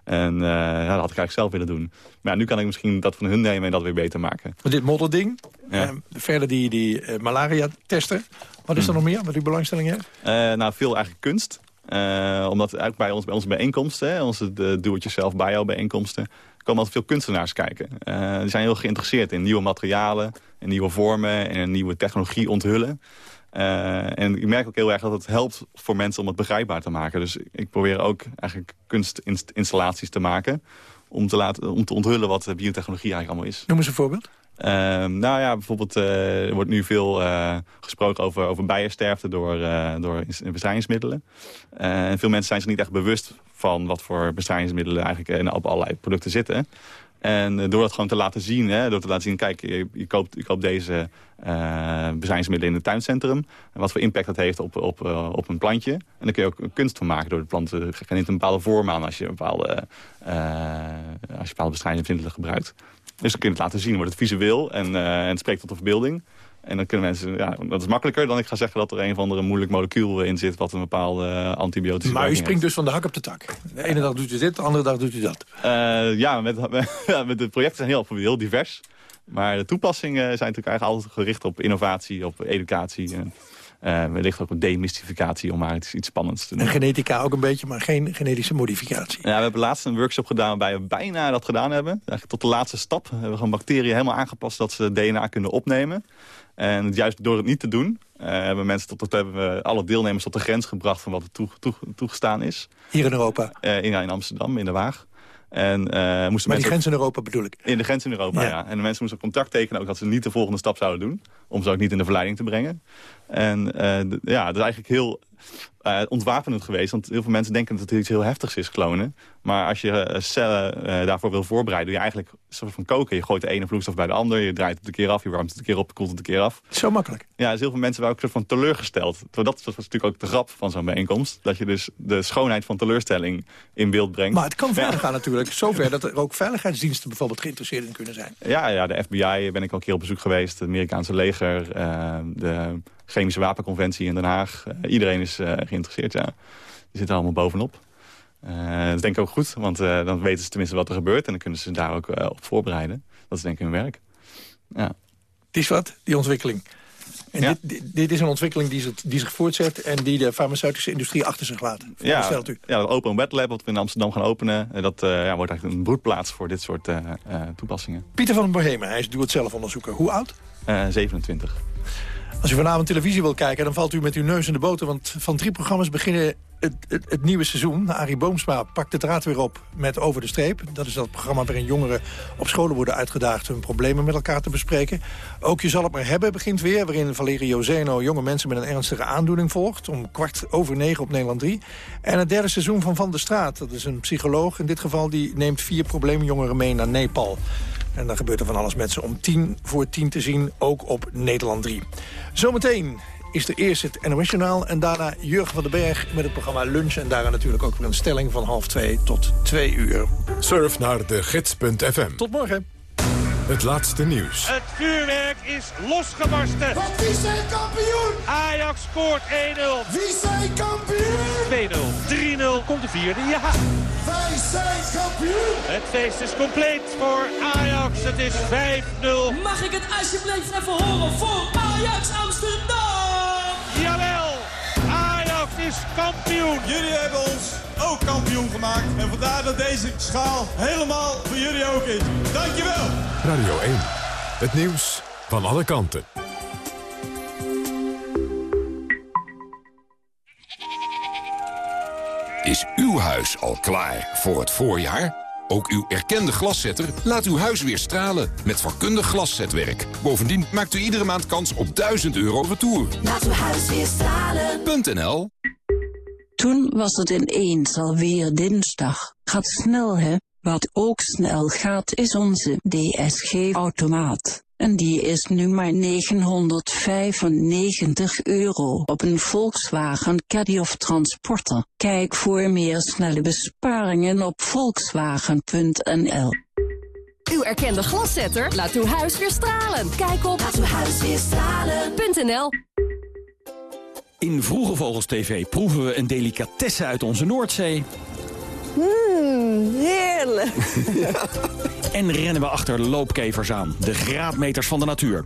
S27: En ja, dat had ik eigenlijk zelf willen doen. Maar ja, nu kan ik misschien dat van hun nemen en dat weer beter maken.
S2: Dit modderding,
S27: Ja.
S2: verder die, die malaria testen. Wat is er nog meer wat u belangstelling heeft?
S27: Eh, nou, veel eigenlijk kunst. Eh, omdat bij, ons, bij onze bijeenkomsten, hè, onze doe-het-jezelf bio bijeenkomsten, komen altijd veel kunstenaars kijken. Eh, die zijn heel geïnteresseerd in nieuwe materialen, in nieuwe vormen en nieuwe technologie onthullen. En ik merk ook heel erg dat het helpt voor mensen om het begrijpbaar te maken. Dus ik probeer ook eigenlijk kunstinstallaties te maken om te, laten, om te onthullen wat biotechnologie eigenlijk allemaal is.
S2: Noem eens een voorbeeld.
S27: Ehm, nou ja, bijvoorbeeld eh, er wordt nu veel eh, gesproken over, over bijensterfte door, eh, door bestrijdingsmiddelen. En veel mensen zijn zich niet echt bewust van wat voor bestrijdingsmiddelen eigenlijk in, op allerlei producten zitten. En door dat gewoon te laten zien, hè, door te laten zien, kijk, je, je koopt, je koopt deze bestrijdingsmiddelen in het tuincentrum. En wat voor impact dat heeft op, op, op een plantje. En dan kun je ook kunst van maken door de plant. Je neemt een bepaalde vorm aan als je bepaalde, als je bepaalde bestrijdingsmiddelen gebruikt. Dus dan kun je het laten zien, wordt het visueel en, eh, en het spreekt tot de verbeelding. En dan kunnen mensen, ja, dat is makkelijker dan ik ga zeggen dat er een of andere moeilijk molecuul in zit wat een bepaalde eh, antibiotische
S2: Maar u springt dus van de hak op de tak. De ene dag doet u dit, de andere dag doet u dat.
S27: eh, ja, met, (laughs) met de projecten zijn heel, heel divers. Maar de toepassingen zijn natuurlijk eigenlijk altijd gericht op innovatie, op educatie. En, wellicht ook op demystificatie om maar iets, iets spannends te doen.
S2: En genetica ook een beetje, maar geen genetische modificatie.
S27: Ja, we hebben laatst een workshop gedaan waarbij we bijna dat gedaan hebben. Eigenlijk tot de laatste stap. We hebben gewoon bacteriën helemaal aangepast dat ze DNA kunnen opnemen. En juist door het niet te doen, eh, hebben, mensen tot, tot, hebben we alle deelnemers tot de grens gebracht van wat er toe, toe- toegestaan is.
S2: Hier in Europa.
S27: Eh, in, in Amsterdam, in de Waag. En, eh, moesten
S2: Maar die
S27: mensen ook-
S2: grens in Europa bedoel ik.
S27: in de grens in Europa,
S2: Ja.
S27: ja. En de mensen moesten contact tekenen ook dat ze niet de volgende stap zouden doen. Om ze ook niet in de verleiding te brengen. En eh, ja, dat is eigenlijk heel eh, ontwapenend geweest. Want heel veel mensen denken dat het iets heel heftigs is, klonen. Maar als je eh, cellen daarvoor wil voorbereiden, doe je eigenlijk een soort van koken. Je gooit de ene vloeistof bij de ander, je draait het een keer af, je warmt het een keer op, je koelt het een keer af.
S2: Zo makkelijk.
S27: Ja, dus heel veel mensen waren ook soort van teleurgesteld. Dat was natuurlijk ook de grap van zo'n bijeenkomst. Dat je dus de schoonheid van teleurstelling in beeld brengt.
S2: Maar het kan verder
S27: Ja.
S2: gaan natuurlijk. (laughs) Zover dat er ook veiligheidsdiensten bijvoorbeeld geïnteresseerd in kunnen zijn.
S27: Ja, ja, de FBI ben ik al een keer op bezoek geweest. Het Amerikaanse leger, eh, de chemische wapenconventie in Den Haag. Eh, iedereen is eh, geïnteresseerd, ja. Die zitten allemaal bovenop. Dat denk ik ook goed, want dan weten ze tenminste wat er gebeurt... en dan kunnen ze daar ook op voorbereiden. Dat is denk ik hun werk. Ja.
S2: Het is wat, die ontwikkeling. En
S27: Ja.
S2: dit, dit, is een ontwikkeling die zich, die zich voortzet... en die de farmaceutische industrie achter zich laat.
S27: Ja,
S2: Veronderstelt u.
S27: ja, dat Open Wet Lab wat we in Amsterdam gaan openen... eh, dat eh, ja, wordt eigenlijk een broedplaats voor dit soort eh, toepassingen.
S2: Pieter van den Bohemen, hij is doe-het-zelf onderzoeker. Hoe oud?
S27: Eh, 27.
S2: Als u vanavond televisie wil kijken, dan valt u met uw neus in de boter. Want van drie programma's beginnen het, het, het nieuwe seizoen. Arie Boomsma pakt de draad weer op met Over de Streep. Dat is dat programma waarin jongeren op scholen worden uitgedaagd... hun problemen met elkaar te bespreken. Ook Je zal het maar hebben begint weer... waarin Valerio Zeno jonge mensen met een ernstige aandoening volgt... om kwart over negen op Nederland 3. En het derde seizoen van Van der Straat. Dat is een psycholoog in dit geval. Die neemt vier probleemjongeren mee naar Nepal. En dan gebeurt er van alles met ze om tien voor tien te zien, ook op Nederland 3. Zometeen is er eerst het NOS-journaal en daarna Jurgen van den Berg met het programma Lunch. En daarna natuurlijk ook weer een stelling van half twee tot twee uur.
S1: Surf naar de gids.fm.
S2: Tot morgen.
S1: Het laatste nieuws.
S28: Het vuurwerk is losgebarsten.
S26: Want wie zijn kampioen?
S28: Ajax scoort 1-0.
S26: Wie zijn kampioen?
S28: 2-0, 3-0, komt de vierde, ja.
S26: Wij zijn kampioen.
S28: Het feest is compleet voor Ajax. Het is 5-0.
S29: Mag ik het alsjeblieft even horen voor Ajax Amsterdam?
S28: Jawel, Ajax is kampioen.
S30: Jullie hebben ons ook kampioen gemaakt. En vandaar dat deze schaal helemaal voor jullie ook is. Dankjewel.
S1: Radio 1. Het nieuws van alle kanten.
S31: Is uw huis al klaar voor het voorjaar? Ook uw erkende glaszetter laat uw huis weer stralen met vakkundig glaszetwerk. Bovendien maakt u iedere maand kans op 1000 euro retour.
S18: Laat uw huis weer stralen.
S31: .nl
S32: Toen was het ineens alweer dinsdag. Gaat snel, hè?
S33: Wat ook snel gaat is onze DSG-automaat. En die is nu maar 995 euro op een Volkswagen Caddy of Transporter. Kijk voor meer snelle besparingen op volkswagen.nl.
S34: Uw erkende glaszetter laat uw huis weer stralen. Kijk op laatuwhuisweerstralen.nl
S35: In Vroege Vogels TV proeven we een delicatesse uit onze Noordzee.
S36: Mmm, heerlijk. (laughs)
S35: En rennen we achter loopkevers aan, de graadmeters van de natuur.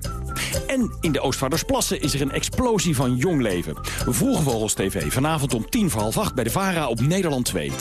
S35: En in de Oostvaardersplassen is er een explosie van jong leven. Vroege Vogels TV, vanavond om tien voor half acht bij de VARA op Nederland 2.